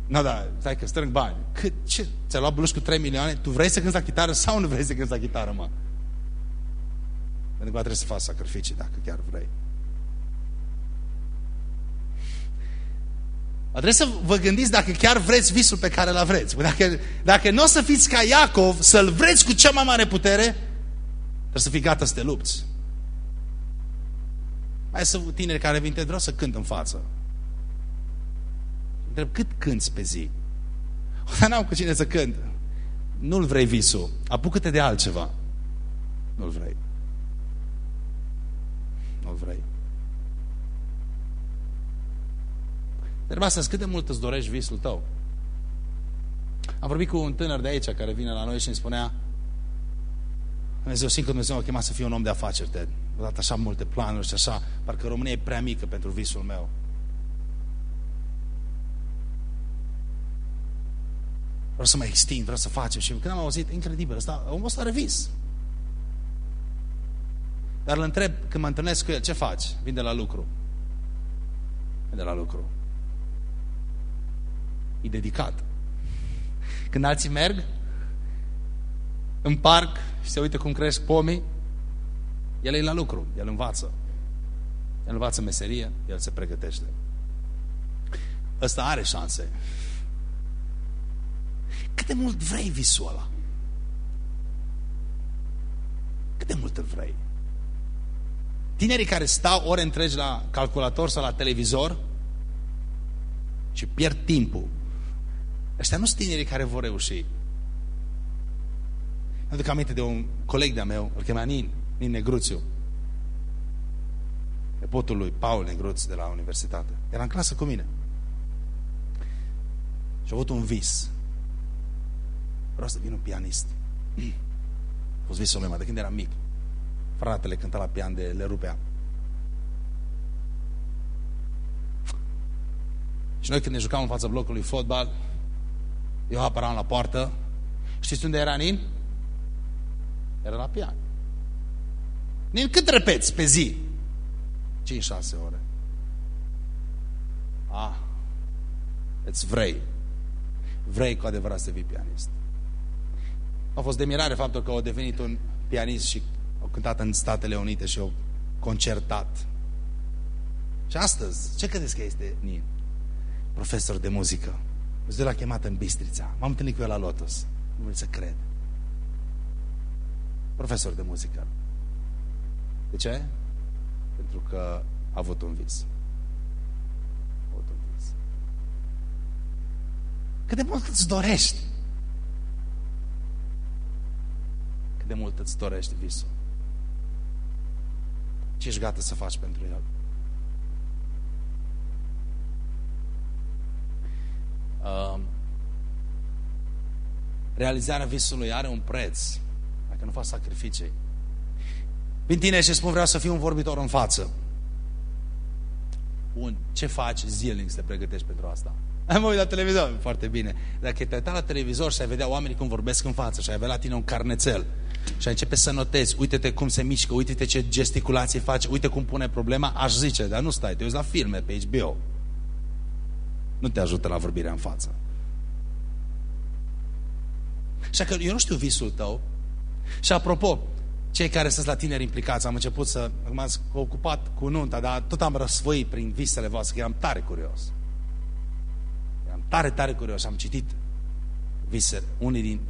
Nu, no, da, stai că strâng bani. Cât, ce? Ți-ai luat blugi cu 3 milioane? Tu vrei să cânti la chitară sau nu vrei să cânti la chitară, mă? Pentru că trebuie să faci sacrificii dacă chiar vrei. Trebuie să vă gândiți dacă chiar vreți visul pe care îl aveți. Dacă, dacă nu o să fiți ca Iacov, să-l vreți cu cea mai mare putere, trebuie să fii gata să te lupți. Mai sunt tineri care vin, te vreau să cânt în față. Întreb, cât cânți pe zi? Dar n-am cu cine să cânt. Nu-l vrei visul. Apucă-te de altceva. Nu-l vrei nu vrei. Trebuie să cât de mult îți dorești visul tău. Am vorbit cu un tânăr de aici care vine la noi și îmi spunea Dumnezeu, simt că Dumnezeu m-a chemat să fiu un om de afaceri, Ted. Am dat așa multe planuri și așa, parcă România e prea mică pentru visul meu. Vreau să mă extind, vreau să facem. Și când am auzit, incredibil, ăsta, omul ăsta are vis. Dar îl întreb, când mă întâlnesc cu el, ce faci? Vin de la lucru. Vin de la lucru. E dedicat. Când alții merg în parc și se uită cum cresc pomii, el e la lucru, el învață. El învață meserie, el se pregătește. Ăsta are șanse. Cât de mult vrei visul ăla? Cât de mult îl vrei? Tinerii care stau ore întregi la calculator sau la televizor, și pierd timpul. Ăștia nu sunt tinerii care vor reuși. Mă aduc aminte de un coleg de-a meu, îl chema Nin, Nin Negruțiu. Nepotul lui Paul Negruț de la universitate. Era în clasă cu mine. Și a avut un vis. Vreau să vin un pianist. A fost visul meu, de când eram mic. Fratele cânta la pian de le rupea. Și noi când ne jucam în fața blocului fotbal, eu apăram la poartă. Știți unde era Nin? Era la pian. Nin, cât repeți pe zi? 5-6 ore. Ah, îți vrei. Vrei cu adevărat să fii pianist. A fost de mirare faptul că a devenit un pianist și a cântat în Statele Unite și a concertat. Și astăzi, ce credeți că este Nin? Profesor de muzică. Dumnezeu l-a chemat în Bistrița. M-am întâlnit cu el la Lotus. Nu vreau să cred. Profesor de muzică. De ce? Pentru că a avut un vis. A avut un vis. Cât de mult îți dorești? Cât de mult îți dorești visul? Ce ești gata să faci pentru el? Uh, realizarea visului are un preț dacă nu faci sacrificii. Vin tine și spun vreau să fiu un vorbitor în față. Bun, ce faci zilnic să te pregătești pentru asta? Am uit la televizor, foarte bine. Dacă te uitat la televizor și ai vedea oamenii cum vorbesc în față și ai avea la tine un carnețel și ai începe să notezi, uite-te cum se mișcă, uite-te ce gesticulații face, uite cum pune problema, aș zice, dar nu stai, te uiți la filme pe HBO. Nu te ajută la vorbirea în față. Așa că eu nu știu visul tău. Și apropo, cei care sunt la tineri implicați, am început să, m-am ocupat cu nunta, dar tot am răsfăit prin visele voastre, că eram tare curios. Eram tare, tare curios. Am citit visele, unii din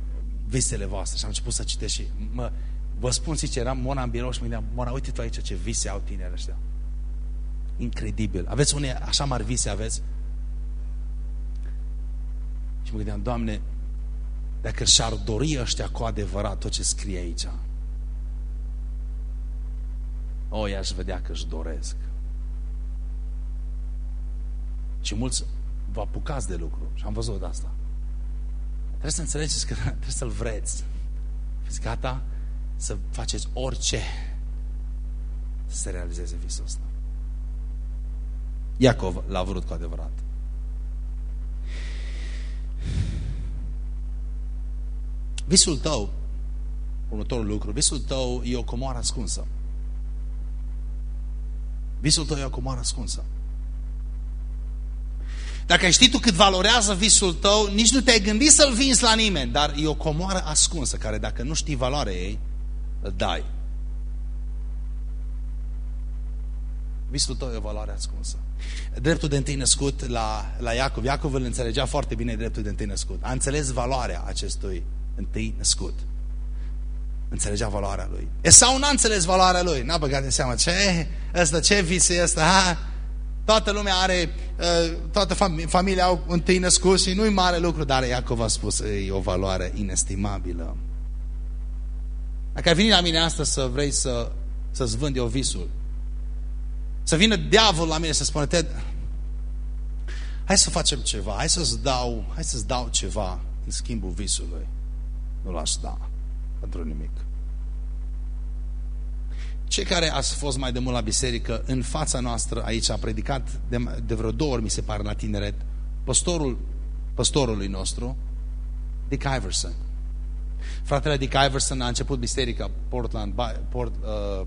visele voastre și am început să citesc și mă, vă spun sincer, eram Mona în birou și mă gândeam, Mona, uite tu aici ce vise au tineri ăștia. Incredibil. Aveți unii așa mari vise, aveți? Și mă gândeam, Doamne, dacă și-ar dori ăștia cu adevărat tot ce scrie aici, o, i-aș vedea că își doresc. Și mulți vă apucați de lucru și am văzut asta. Trebuie să înțelegeți că trebuie să-l vreți. Fiți gata să faceți orice să se realizeze visul ăsta. Iacov l-a vrut cu adevărat. Visul tău, următorul lucru, visul tău e o comoară ascunsă. Visul tău e o comoară ascunsă. Dacă ai ști tu cât valorează visul tău, nici nu te-ai gândit să-l vinzi la nimeni, dar e o comoară ascunsă, care dacă nu știi valoarea ei, îl dai. Visul tău e o valoare ascunsă. Dreptul de întâi născut la, la Iacov, Iacov îl înțelegea foarte bine dreptul de întâi născut. A înțeles valoarea acestui întâi născut. Înțelegea valoarea lui. Esau n-a înțeles valoarea lui. N-a băgat în seama. Ce? Ăsta, ce vis e ăsta? Ha? Toată lumea are, uh, toată fam familia au întâi născut și nu-i mare lucru, dar Iacov a spus, e o valoare inestimabilă. Dacă ai venit la mine astăzi să vrei să, să-ți vând eu visul, să vină diavolul la mine să spună, Ted, hai să facem ceva, hai să-ți dau, hai să-ți dau ceva în schimbul visului. Nu l-aș da pentru nimic. Cei care ați fost mai de mult la biserică, în fața noastră aici a predicat de, de vreo două ori, mi se pare, la tineret, pastorul, pastorului nostru, Dick Iverson. Fratele Dick Iverson a început biserica Portland, Port, uh,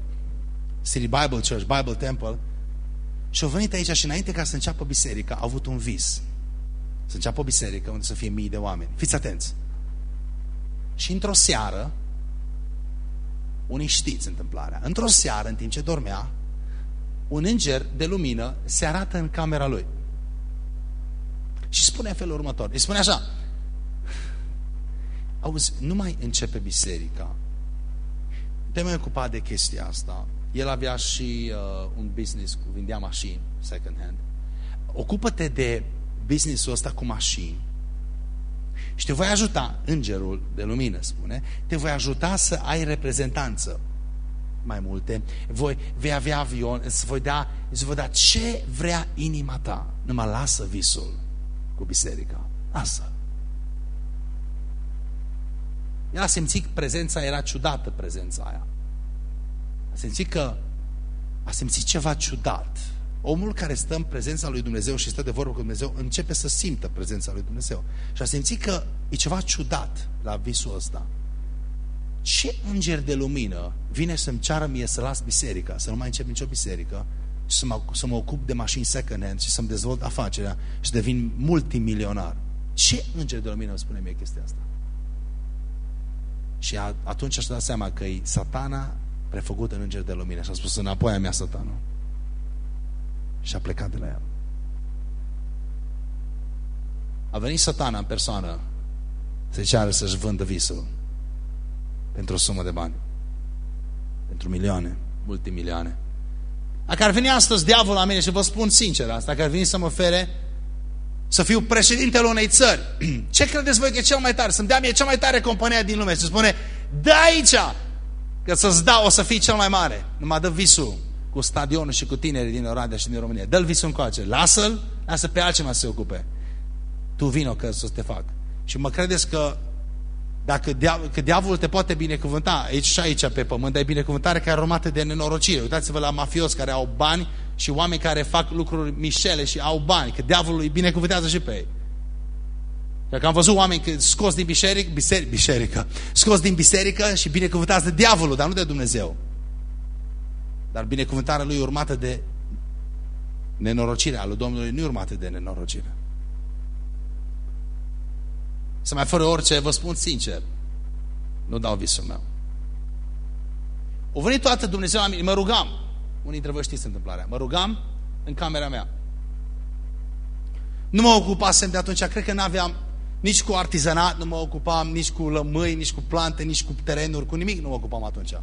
City Bible Church, Bible Temple, și a venit aici și înainte ca să înceapă biserica, a avut un vis. Să înceapă o biserică unde să fie mii de oameni. Fiți atenți! Și într-o seară, unii știți întâmplarea, într-o seară, în timp ce dormea, un înger de lumină se arată în camera lui. Și spune în felul următor. Îi spune așa, auzi, nu mai începe biserica. Te mai ocupa de chestia asta. El avea și uh, un business cu vindea mașini second hand. Ocupă-te de businessul ăsta cu mașini și te voi ajuta, îngerul de lumină spune, te voi ajuta să ai reprezentanță mai multe, voi, vei avea avion, îți voi da, îți voi da ce vrea inima ta. Numai lasă visul cu biserica. Lasă. El a simțit prezența, era ciudată prezența aia. A simțit că a simțit ceva ciudat. Omul care stă în prezența lui Dumnezeu și stă de vorbă cu Dumnezeu începe să simtă prezența lui Dumnezeu. Și a simțit că e ceva ciudat la visul ăsta. Ce înger de lumină vine să-mi ceară mie să las biserica, să nu mai încep nicio biserică și să mă, să mă ocup de mașini second hand și să-mi dezvolt afacerea și să devin multimilionar? Ce înger de lumină îmi spune mie chestia asta? Și atunci aș da seama că e satana prefăcut în înger de lumină și a spus înapoi a mea satanul. Și a plecat de la el. A venit satana în persoană să ceară să-și vândă visul pentru o sumă de bani. Pentru milioane, multimilioane. Dacă ar veni astăzi diavolul la mine și vă spun sincer asta, dacă ar veni să mă ofere să fiu președintele unei țări, ce credeți voi că e cel mai tare? Să-mi dea mie cea mai tare compania din lume și spune, da aici, că să-ți dau, o să fii cel mai mare. Numai dă visul cu stadionul și cu tinerii din Oradea și din România. Dă-l visul încoace. Lasă-l, lasă pe altceva să se ocupe. Tu vino că să te fac. Și mă credeți că dacă diav că diavolul te poate binecuvânta aici și aici pe pământ, dar e binecuvântare care are urmată de nenorocire. Uitați-vă la mafios care au bani și oameni care fac lucruri mișele și au bani, că diavolul îi binecuvântează și pe ei. Dacă am văzut oameni scos din biserică, biserică, biserică, scos din biserică și binecuvântați de diavolul, dar nu de Dumnezeu. Dar binecuvântarea lui urmată de nenorocirea a lui Domnului nu urmată de nenorocire. Să mai fără orice, vă spun sincer, nu dau visul meu. O venit toată Dumnezeu la mine, mă rugam. Unii dintre voi știți întâmplarea. Mă rugam în camera mea. Nu mă ocupasem de atunci, cred că n-aveam nici cu artizanat, nu mă ocupam nici cu lămâi, nici cu plante, nici cu terenuri, cu nimic nu mă ocupam atunci.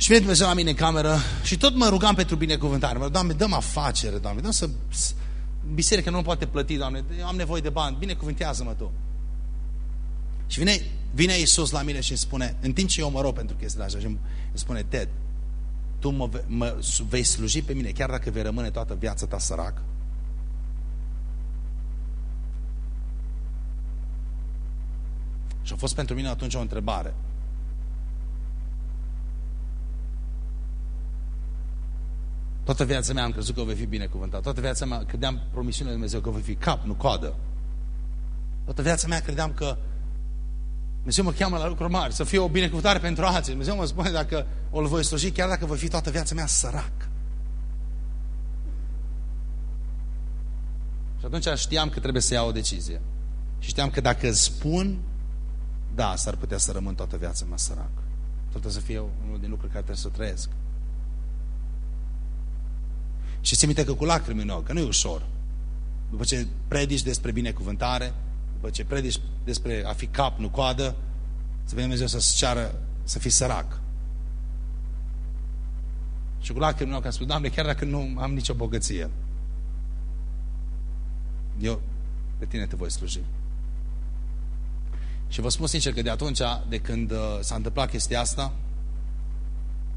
Și vine Dumnezeu la mine în cameră și tot mă rugam pentru binecuvântare. Mă Doamne, dăm afacere, Doamne, dăm să... Biserica nu poate plăti, Doamne, eu am nevoie de bani, binecuvântează-mă Tu. Și vine, vine Iisus la mine și îmi spune, în timp ce eu mă rog pentru chestia așa, și îmi spune, Ted, tu mă, mă vei sluji pe mine, chiar dacă vei rămâne toată viața ta sărac? Și a fost pentru mine atunci o întrebare. Toată viața mea am crezut că voi fi binecuvântat. Toată viața mea credeam promisiunea lui Dumnezeu că voi fi cap, nu coadă. Toată viața mea credeam că Dumnezeu mă cheamă la lucruri mari, să fie o binecuvântare pentru alții. Dumnezeu mă spune dacă o voi sluji, chiar dacă voi fi toată viața mea sărac. Și atunci știam că trebuie să iau o decizie. Și știam că dacă spun, da, s-ar putea să rămân toată viața mea sărac. Tot să fie unul din lucruri care trebuie să trăiesc. Și ți minte că cu lacrimi în ochi, că nu e ușor. După ce predici despre binecuvântare, după ce predici despre a fi cap, nu coadă, să vine Dumnezeu să-ți ceară să fii sărac. Și cu lacrimi în ochi am spus, Doamne, chiar dacă nu am nicio bogăție, eu pe tine te voi sluji. Și vă spun sincer că de atunci, de când uh, s-a întâmplat chestia asta,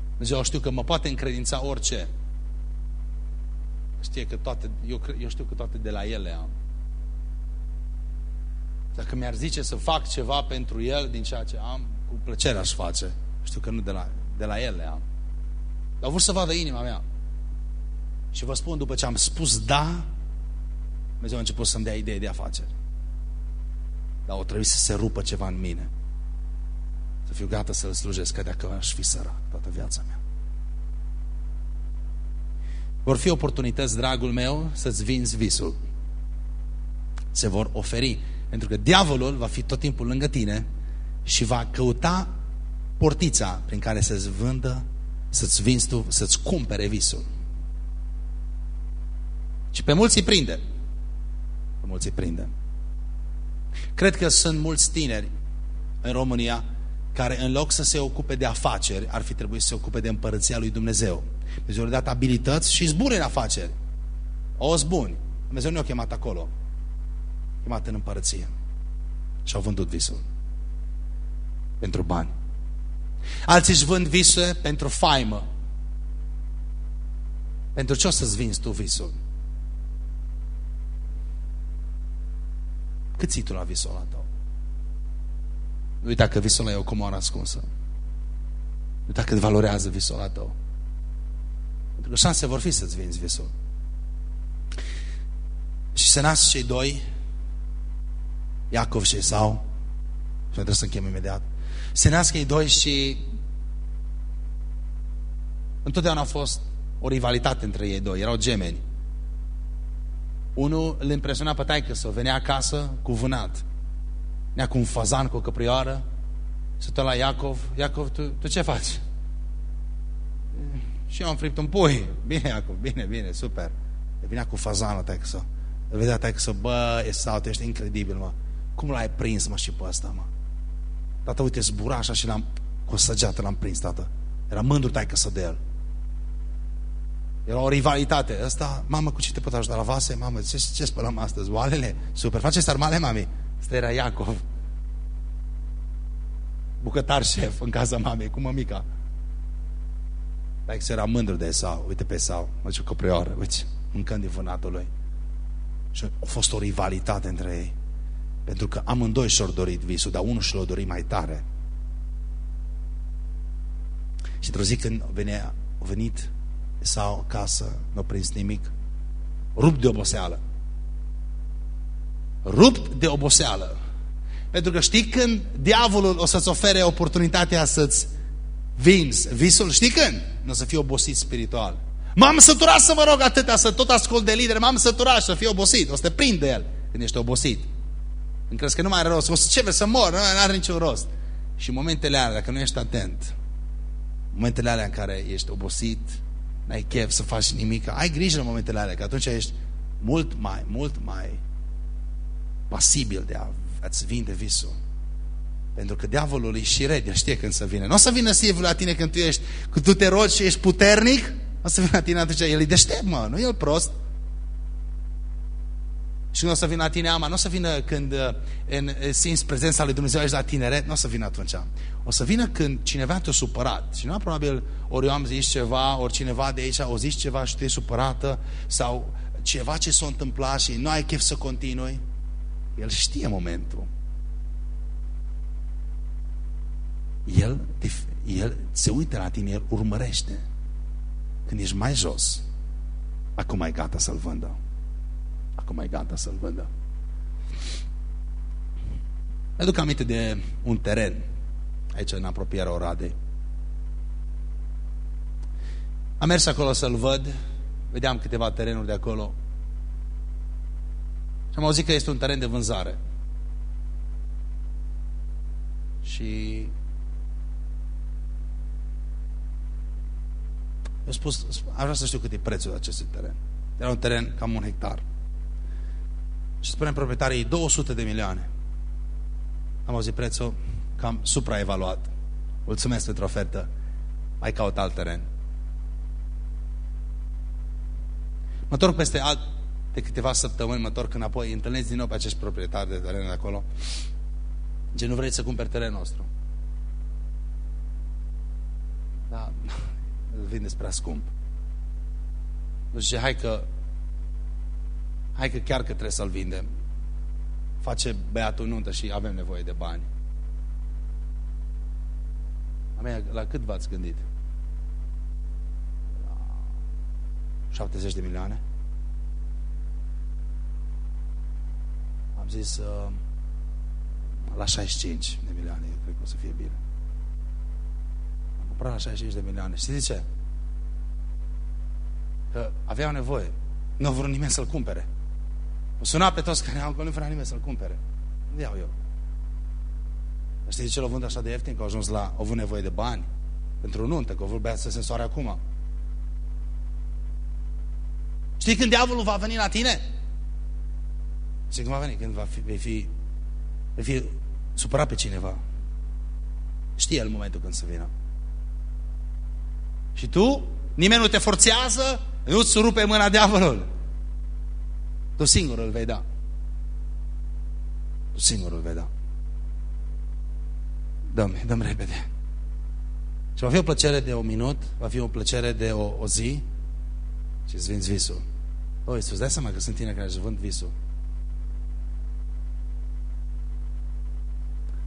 Dumnezeu știu că mă poate încredința orice știe că toate, eu, eu știu că toate de la ele am. Dacă mi-ar zice să fac ceva pentru el din ceea ce am, cu plăcere aș face. Știu că nu de la, de la ele am. Dar vrut să vadă inima mea. Și vă spun, după ce am spus da, Dumnezeu a început să-mi dea idei de afaceri. Dar o trebuie să se rupă ceva în mine. Să fiu gata să-L slujesc, că dacă aș fi sărac toată viața mea. Vor fi oportunități, dragul meu, să-ți vinzi visul. Se vor oferi. Pentru că diavolul va fi tot timpul lângă tine și va căuta portița prin care să-ți vândă, să-ți vinzi tu, să-ți cumpere visul. Și pe mulți îi prinde. Pe mulți îi prinde. Cred că sunt mulți tineri în România care în loc să se ocupe de afaceri, ar fi trebuit să se ocupe de împărăția lui Dumnezeu. Dumnezeu le-a dat abilități și zbure în afaceri. O buni. Dumnezeu nu a chemat acolo. A chemat în împărăție. Și au vândut visul. Pentru bani. Alții își vând vise pentru faimă. Pentru ce o să-ți vinzi tu visul? Cât ții tu la visul ăla tău? Uita că visul ăla e o comoară ascunsă. Uita cât valorează visul ăla tău. Pentru că șanse vor fi să-ți vinzi visul. Și se nasc cei doi, Iacov și Esau, și trebuie să închem imediat. Se nasc ei doi și întotdeauna a fost o rivalitate între ei doi, erau gemeni. Unul îl impresiona pe taică să venea acasă cu vânat. Venea cu un fazan, cu o căprioară. Se la Iacov. Iacov, tu, tu ce faci? Și eu am fript un pui. Bine, Iacov, bine, bine, super. El venea cu fazanul, taică să. Îl vedea taică să, bă, Esau, tu ești incredibil, mă. Cum l-ai prins, mă, și pe ăsta, mă? Tată, uite, zbura așa și l-am, cu o săgeată l-am prins, tată. Era mândru taică să de el. Era o rivalitate. Asta, mamă, cu ce te pot ajuta la vase? Mamă, ce, ce spălăm astăzi? Oalele? Super. Face sarmale, mami? Asta era Iacov. Bucătar șef în casa mamei, cu mămica. Dar era mândru de Esau. Uite pe Esau, mă zic coprioară, uite, mâncând din vânatul lui. Și a fost o rivalitate între ei. Pentru că amândoi și-au dorit visul, dar unul și l-a dorit mai tare. Și într-o zi când venea, a venit sau acasă, nu a prins nimic, rupt de oboseală. Rupt de oboseală. Pentru că știi când diavolul o să-ți ofere oportunitatea să-ți vinzi visul? Știi când? Nu o să fii obosit spiritual. M-am săturat să mă rog atâta, să tot ascult de lideri, m-am săturat să fii obosit. O să te prinde el când ești obosit. Când crezi că nu mai are rost, o să ce vrei să mor, nu are niciun rost. Și momentele alea, dacă nu ești atent, momentele alea în care ești obosit, n-ai chef să faci nimic, ai grijă în momentele alea, că atunci ești mult mai, mult mai pasibil de a-ți vinde visul. Pentru că diavolul e și rede, știe când să vină. Nu o să vină să la tine când tu ești, când tu te rogi și ești puternic, o să vină la tine atunci, el e deștept, mă, nu e el prost. Și nu o să vină la tine ama, nu o să vină când uh, în, uh, simți prezența lui Dumnezeu ești la tineret, nu o să vină atunci. O să vină când cineva te-a supărat. Cineva probabil, ori eu am zis ceva, ori cineva de aici o zis ceva și tu e supărată, sau ceva ce s-a întâmplat și nu ai chef să continui. El știe momentul. El, el se uită la tine, el urmărește. Când ești mai jos, acum ai gata să-l vândă. Acum e gata să-l vândă. Mi-aduc aminte de un teren aici în apropierea Oradei. Am mers acolo să-l văd, vedeam câteva terenuri de acolo și am auzit că este un teren de vânzare. Și eu spus, aș vrea să știu cât e prețul de acest teren. Era un teren cam un hectar. Și spunem proprietarii 200 de milioane. Am auzit prețul cam supraevaluat. Mulțumesc pentru ofertă. Mai caut alt teren. Mă întorc peste alt, de câteva săptămâni, mă întorc înapoi, întâlnesc din nou pe acești proprietari de teren de acolo. Ce nu vreți să cumperi terenul nostru? Da, îl vindeți prea scump. Zice, hai că hai că chiar că trebuie să-l vindem. Face beatul nuntă și avem nevoie de bani. Amea, la cât v-ați gândit? La 70 de milioane? Am zis uh, la 65 de milioane, eu cred că o să fie bine. Am cumpărat la 65 de milioane. Și ce? Că aveau nevoie. Nu a vrut nimeni să-l cumpere. O suna pe toți care au acolo, nu vrea nimeni să-l cumpere. Unde iau eu? Știi de ce l-au vândut așa de ieftin? Că au ajuns la, au avut nevoie de bani pentru o nuntă, că au vrut să se însoare acum. Știi când diavolul va veni la tine? Știi când va veni? Când va fi, vei fi, vei fi supărat pe cineva. Știe el momentul când să vină. Și tu, nimeni nu te forțează, nu-ți rupe mâna diavolul. Tu singur îl vei da. Tu singur îl vei da. Dăm, dăm repede. Și va fi o plăcere de un minut, va fi o plăcere de o, o zi și îți vinzi visul. O, Iisus, dai seama că sunt tine care își vând visul.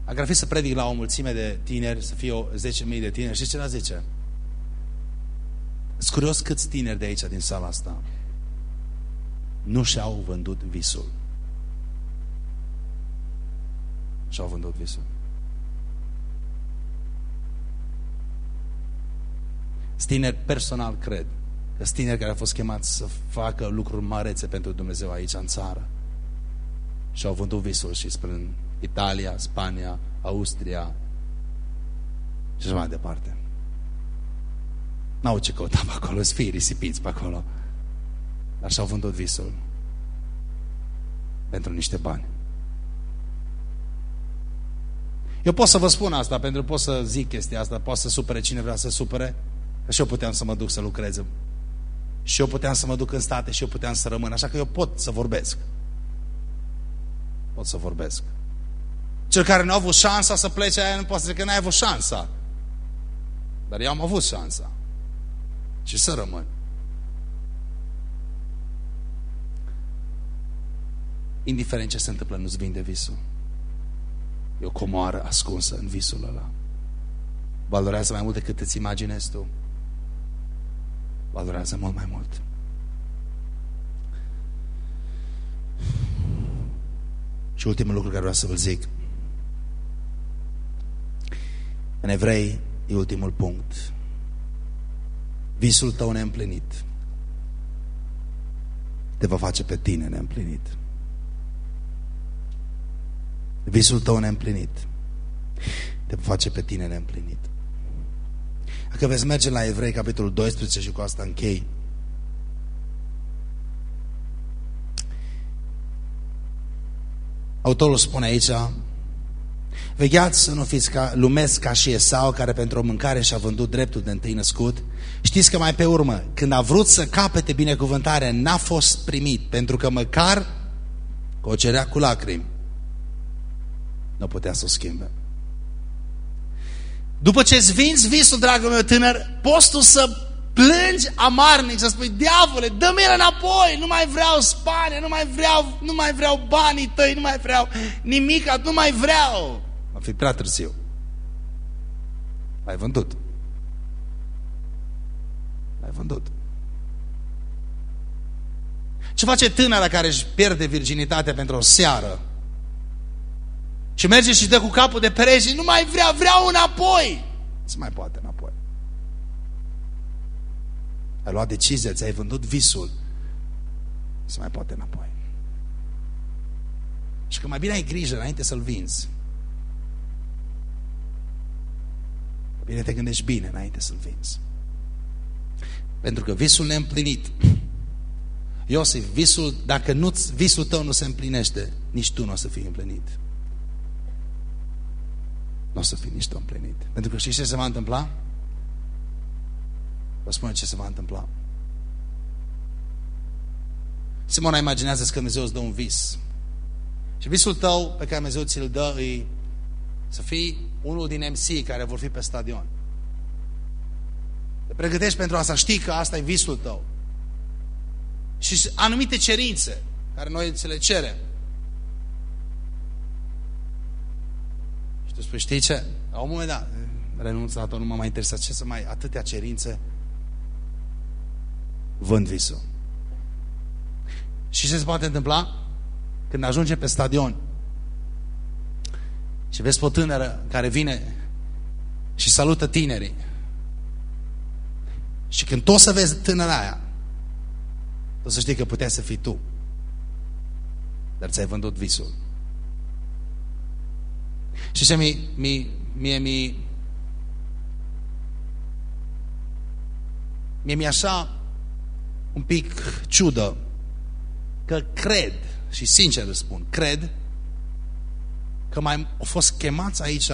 Dacă ar fi să predic la o mulțime de tineri, să fie 10.000 de tineri, știți ce la 10? Sunt curios câți tineri de aici, din sala asta, nu și-au vândut visul. Și-au vândut visul. Tineri personal cred că tineri care au fost chemați să facă lucruri marețe pentru Dumnezeu aici în țară. Și au vândut visul și spre Italia, Spania, Austria și așa mai departe. N-au ce căuta pe acolo, să fie risipiți pe acolo. Dar și-au vândut visul pentru niște bani. Eu pot să vă spun asta, pentru că pot să zic chestia asta, pot să supere cine vrea să supere, că și eu puteam să mă duc să lucrez. Și eu puteam să mă duc în state și eu puteam să rămân, așa că eu pot să vorbesc. Pot să vorbesc. Cel care nu a avut șansa să plece, aia nu poate să zică că n-ai avut șansa. Dar eu am avut șansa. Și să rămân. Indiferent ce se întâmplă, nu-ți vinde visul. E o comoară ascunsă în visul ăla. Valorează mai mult decât îți imaginezi tu. Valorează mult mai mult. Și ultimul lucru care vreau să vă zic. În evrei e ultimul punct. Visul tău neîmplinit te va face pe tine neîmplinit. Visul tău neîmplinit te va face pe tine neîmplinit. Dacă veți merge la Evrei, capitolul 12 și cu asta închei, autorul spune aici Vegheați să nu fiți ca, lumesc ca și Esau, care pentru o mâncare și-a vândut dreptul de întâi născut. Știți că mai pe urmă, când a vrut să capete binecuvântare, n-a fost primit, pentru că măcar că o cerea cu lacrimi, nu putea să o schimbe. După ce îți vinzi visul, dragul meu tânăr, poți tu să plângi amarnic, să spui, diavole, dă-mi el înapoi, nu mai vreau Spania, nu mai vreau, nu mai vreau banii tăi, nu mai vreau nimic, nu mai vreau. Va fi prea târziu. L-ai vândut. L-ai vândut. Ce face tânăra care își pierde virginitatea pentru o seară? Și merge și dă cu capul de pereche și nu mai vrea, vreau înapoi. Se mai poate înapoi. Ai luat decizia, ți-ai vândut visul. Se mai poate înapoi. Și că mai bine ai grijă înainte să-l vinzi. Bine te gândești bine înainte să-l vinzi. Pentru că visul neîmplinit, Iosif, visul, dacă nu, visul tău nu se împlinește, nici tu nu o să fii împlinit. Nu o să fii nici tu împlinit. Pentru că știți ce se va întâmpla? Vă spune ce se va întâmpla. Simona imaginează că Dumnezeu îți dă un vis. Și visul tău pe care Dumnezeu ți-l dă e să fii unul din MC care vor fi pe stadion. Te pregătești pentru asta, știi că asta e visul tău. Și anumite cerințe care noi ți le cerem. Și tu spui, știi ce? La un moment dat, renunț la tot, nu mă mai interesează ce să mai, atâtea cerințe, vând visul. Și ce se poate întâmpla? Când ajunge pe stadion și vezi pe o tânără care vine și salută tinerii. Și când tot să vezi tânăra aia, o să știi că putea să fii tu. Dar ți-ai vândut visul. Și ce mi, mi, mie mi mie mi așa un pic ciudă că cred, și sincer spun, cred că mai au fost chemați aici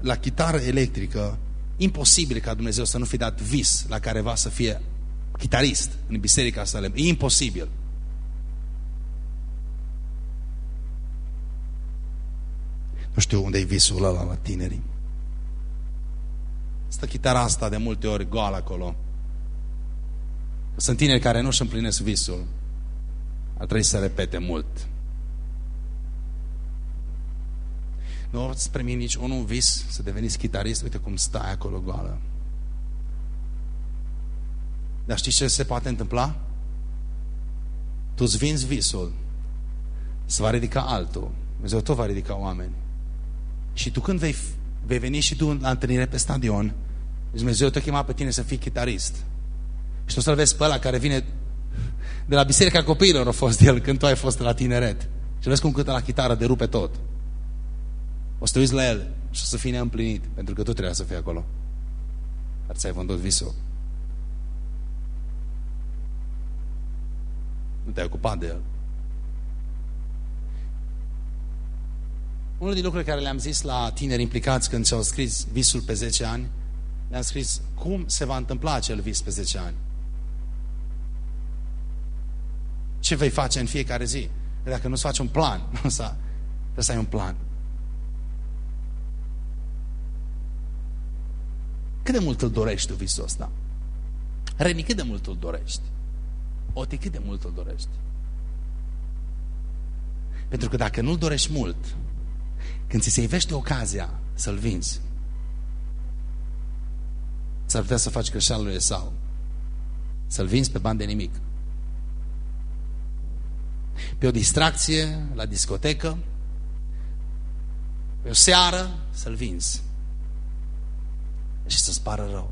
la chitară electrică, imposibil ca Dumnezeu să nu fi dat vis la careva să fie chitarist în biserica Salem. E imposibil. Nu știu unde e visul ăla la tinerii. Stă chitara asta de multe ori goală acolo. Sunt tineri care nu își împlinesc visul. Ar trebui să repete mult. Nu ați primit nici unul vis să deveniți chitarist? Uite cum stai acolo goală. Dar știți ce se poate întâmpla? Tu îți vinzi visul. Se va ridica altul. Dumnezeu tot va ridica oameni. Și tu când vei, vei veni și tu la întâlnire pe stadion, Dumnezeu te chema pe tine să fii chitarist. Și tu să-l vezi pe ăla care vine de la Biserica Copiilor a fost el când tu ai fost la tineret. Și vezi cum cântă la chitară, de rupe tot. O să te uiți la el și o să fii neîmplinit, pentru că tu trebuia să fii acolo. Dar ți-ai vândut visul. Nu te-ai ocupat de el. Unul din lucrurile care le-am zis la tineri implicați când și-au scris visul pe 10 ani, le-am scris cum se va întâmpla acel vis pe 10 ani. Ce vei face în fiecare zi? Dacă nu-ți faci un plan, nu să, trebuie să ai un plan. Cât de mult îl dorești tu visul ăsta? Reni, cât de mult îl dorești? Oti, cât de mult îl dorești? Pentru că dacă nu-l dorești mult, când ți se ivește ocazia să-l vinzi, s-ar putea să faci greșeala lui Esau. Să-l vinzi pe bani de nimic. Pe o distracție, la discotecă, pe o seară, să-l vinzi. Și să-ți pară rău.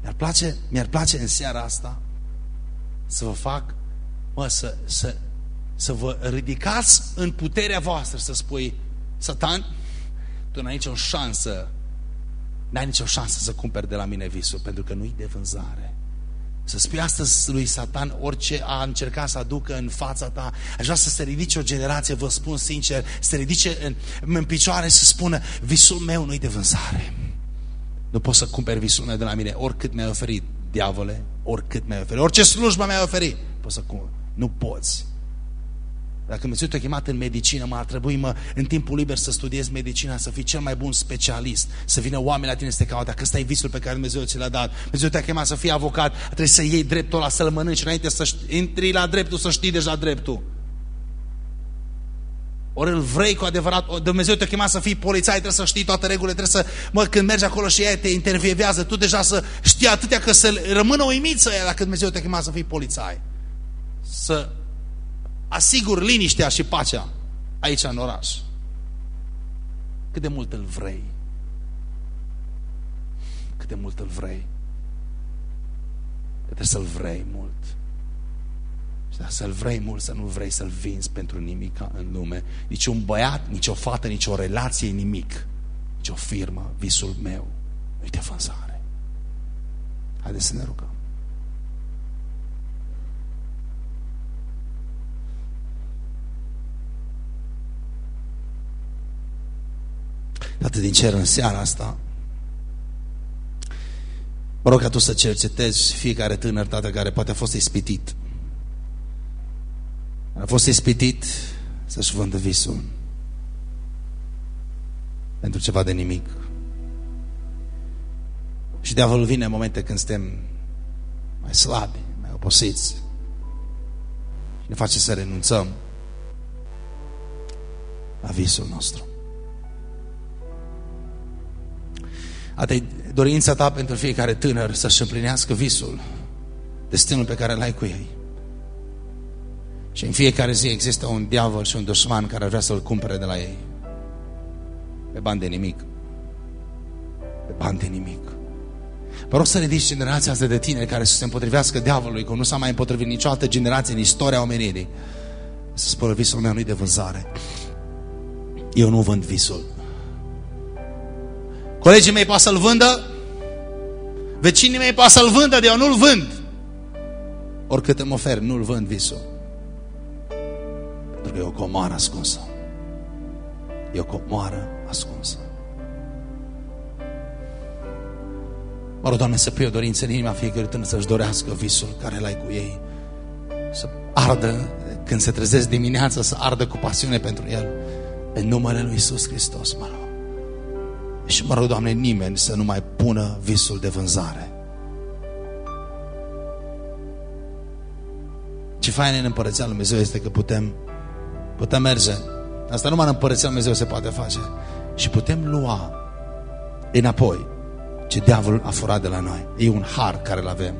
Mi-ar place, mi place în seara asta să vă fac, mă, să, să, să vă ridicați în puterea voastră, să spui, Satan, tu n-ai nicio șansă, n-ai nicio șansă să cumperi de la mine visul, pentru că nu-i de vânzare. Să spui astăzi lui Satan orice a încercat să aducă în fața ta. Aș vrea să se ridice o generație, vă spun sincer, să se ridice în, în picioare să spună visul meu nu-i de vânzare. Nu poți să cumperi visul meu de la mine, oricât mi-ai oferit, diavole, oricât mi-ai oferit, orice slujbă mi-ai oferit, poți să cumperi. Nu poți. Dacă Dumnezeu te-a chemat în medicină, mă ar trebui mă, în timpul liber să studiezi medicina, să fii cel mai bun specialist, să vină oameni la tine să te caute. Dacă ăsta e visul pe care Dumnezeu ți l-a dat, Dumnezeu te-a chemat să fii avocat, trebuie să iei dreptul ăla, să-l mănânci înainte să intri la dreptul, să știi deja dreptul. Ori îl vrei cu adevărat, Dumnezeu te-a chemat să fii polițai, trebuie să știi toate regulile, trebuie să, mă, când mergi acolo și ea te intervievează, tu deja să știi atâtea că să rămână uimit să ea dacă Dumnezeu te-a chemat să fii polițai. Să asigur liniștea și pacea aici în oraș. Cât de mult îl vrei? Cât de mult îl vrei? Trebuie să-l vrei mult. Și să-l vrei mult, să nu vrei să-l vinzi pentru nimic în lume. Nici un băiat, nici o fată, nici o relație, nimic. Nici o firmă, visul meu, nu-i de vânzare. Haideți să ne rugăm. Tată din cer în seara asta, mă rog ca Tu să cercetezi fiecare tânăr, Tată, care poate a fost ispitit. A fost ispitit să-și vândă visul pentru ceva de nimic. Și diavolul vine în momente când suntem mai slabi, mai oposiți și ne face să renunțăm la visul nostru. Asta e dorința ta pentru fiecare tânăr să-și împlinească visul, destinul pe care l-ai cu ei. Și în fiecare zi există un diavol și un dușman care vrea să-l cumpere de la ei. Pe bani de nimic. Pe bani de nimic. Vă rog să ridici generația asta de tineri care să se împotrivească diavolului, cum nu s-a mai împotrivit niciodată generație în istoria omenirii. Să spună, visul meu nu de vânzare. Eu nu vând visul. Colegii mei poate să-l vândă, vecinii mei poate să-l vândă, de eu nu-l vând. Oricât îmi ofer, nu-l vând visul. Pentru că e o comoară ascunsă. E o comoară ascunsă. Mă rog, Doamne, să pui o dorință în inima fiecărui tânăr să-și dorească visul care l-ai cu ei. Să ardă când se trezesc dimineața, să ardă cu pasiune pentru el În numele Lui Iisus Hristos mă rog. Și mă rog, Doamne, nimeni să nu mai pună visul de vânzare. Ce fain în Împărăția Lui Dumnezeu este că putem, putem merge. Asta numai în Împărăția Lui Dumnezeu se poate face. Și putem lua înapoi ce diavolul a furat de la noi. E un har care îl avem.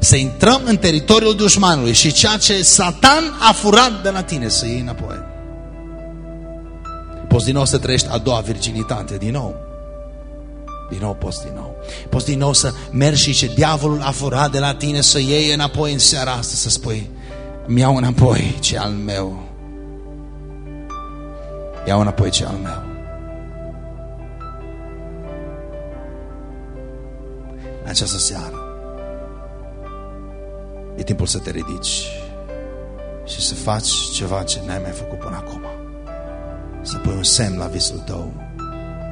Să intrăm în teritoriul dușmanului și ceea ce Satan a furat de la tine să iei înapoi. Poți din nou să trăiești a doua virginitate, din nou. Din nou poți din nou. Poți din nou să mergi și ce diavolul a furat de la tine să iei înapoi în seara asta, să spui, îmi iau înapoi ce al meu. Iau înapoi ce al meu. În această seară e timpul să te ridici și să faci ceva ce n-ai mai făcut până acum. Să pui un semn la visul tău.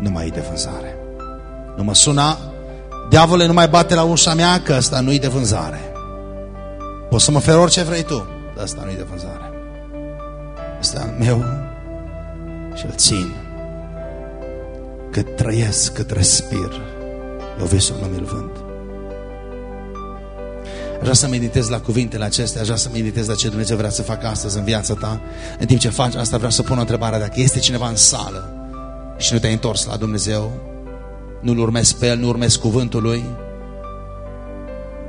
Nu mai e de vânzare. Nu mă suna, diavole nu mai bate la ușa mea că ăsta nu-i de vânzare. Poți să mă fer orice vrei tu, dar ăsta nu-i de vânzare. Ăsta al meu și îl țin. Cât trăiesc, cât respir, eu visul nu mi-l vând. Aș vrea să meditez la cuvintele acestea, aș vrea să meditez la ce Dumnezeu vrea să facă astăzi în viața ta. În timp ce faci asta, vreau să pun o întrebare. Dacă este cineva în sală și nu te-ai întors la Dumnezeu, nu-L urmezi pe El, nu urmezi cuvântul Lui,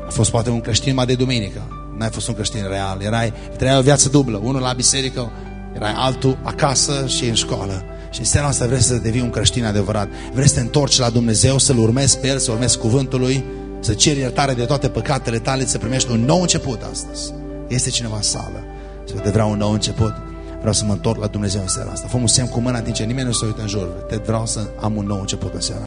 a fost poate un creștin mai de duminică, n-ai fost un creștin real, erai, trăiai o viață dublă, unul la biserică, erai altul acasă și în școală. Și în seara asta vrei să devii un creștin adevărat. Vrei să te întorci la Dumnezeu, să-L urmezi pe El, să urmezi cuvântul Lui, să ceri iertare de toate păcatele tale, să primești un nou început astăzi. Este cineva în sală, să te vreau un nou început. Vreau să mă întorc la Dumnezeu în seara asta. Fă un semn cu mâna din ce nimeni nu se uită în jur. Te vreau să am un nou început în seara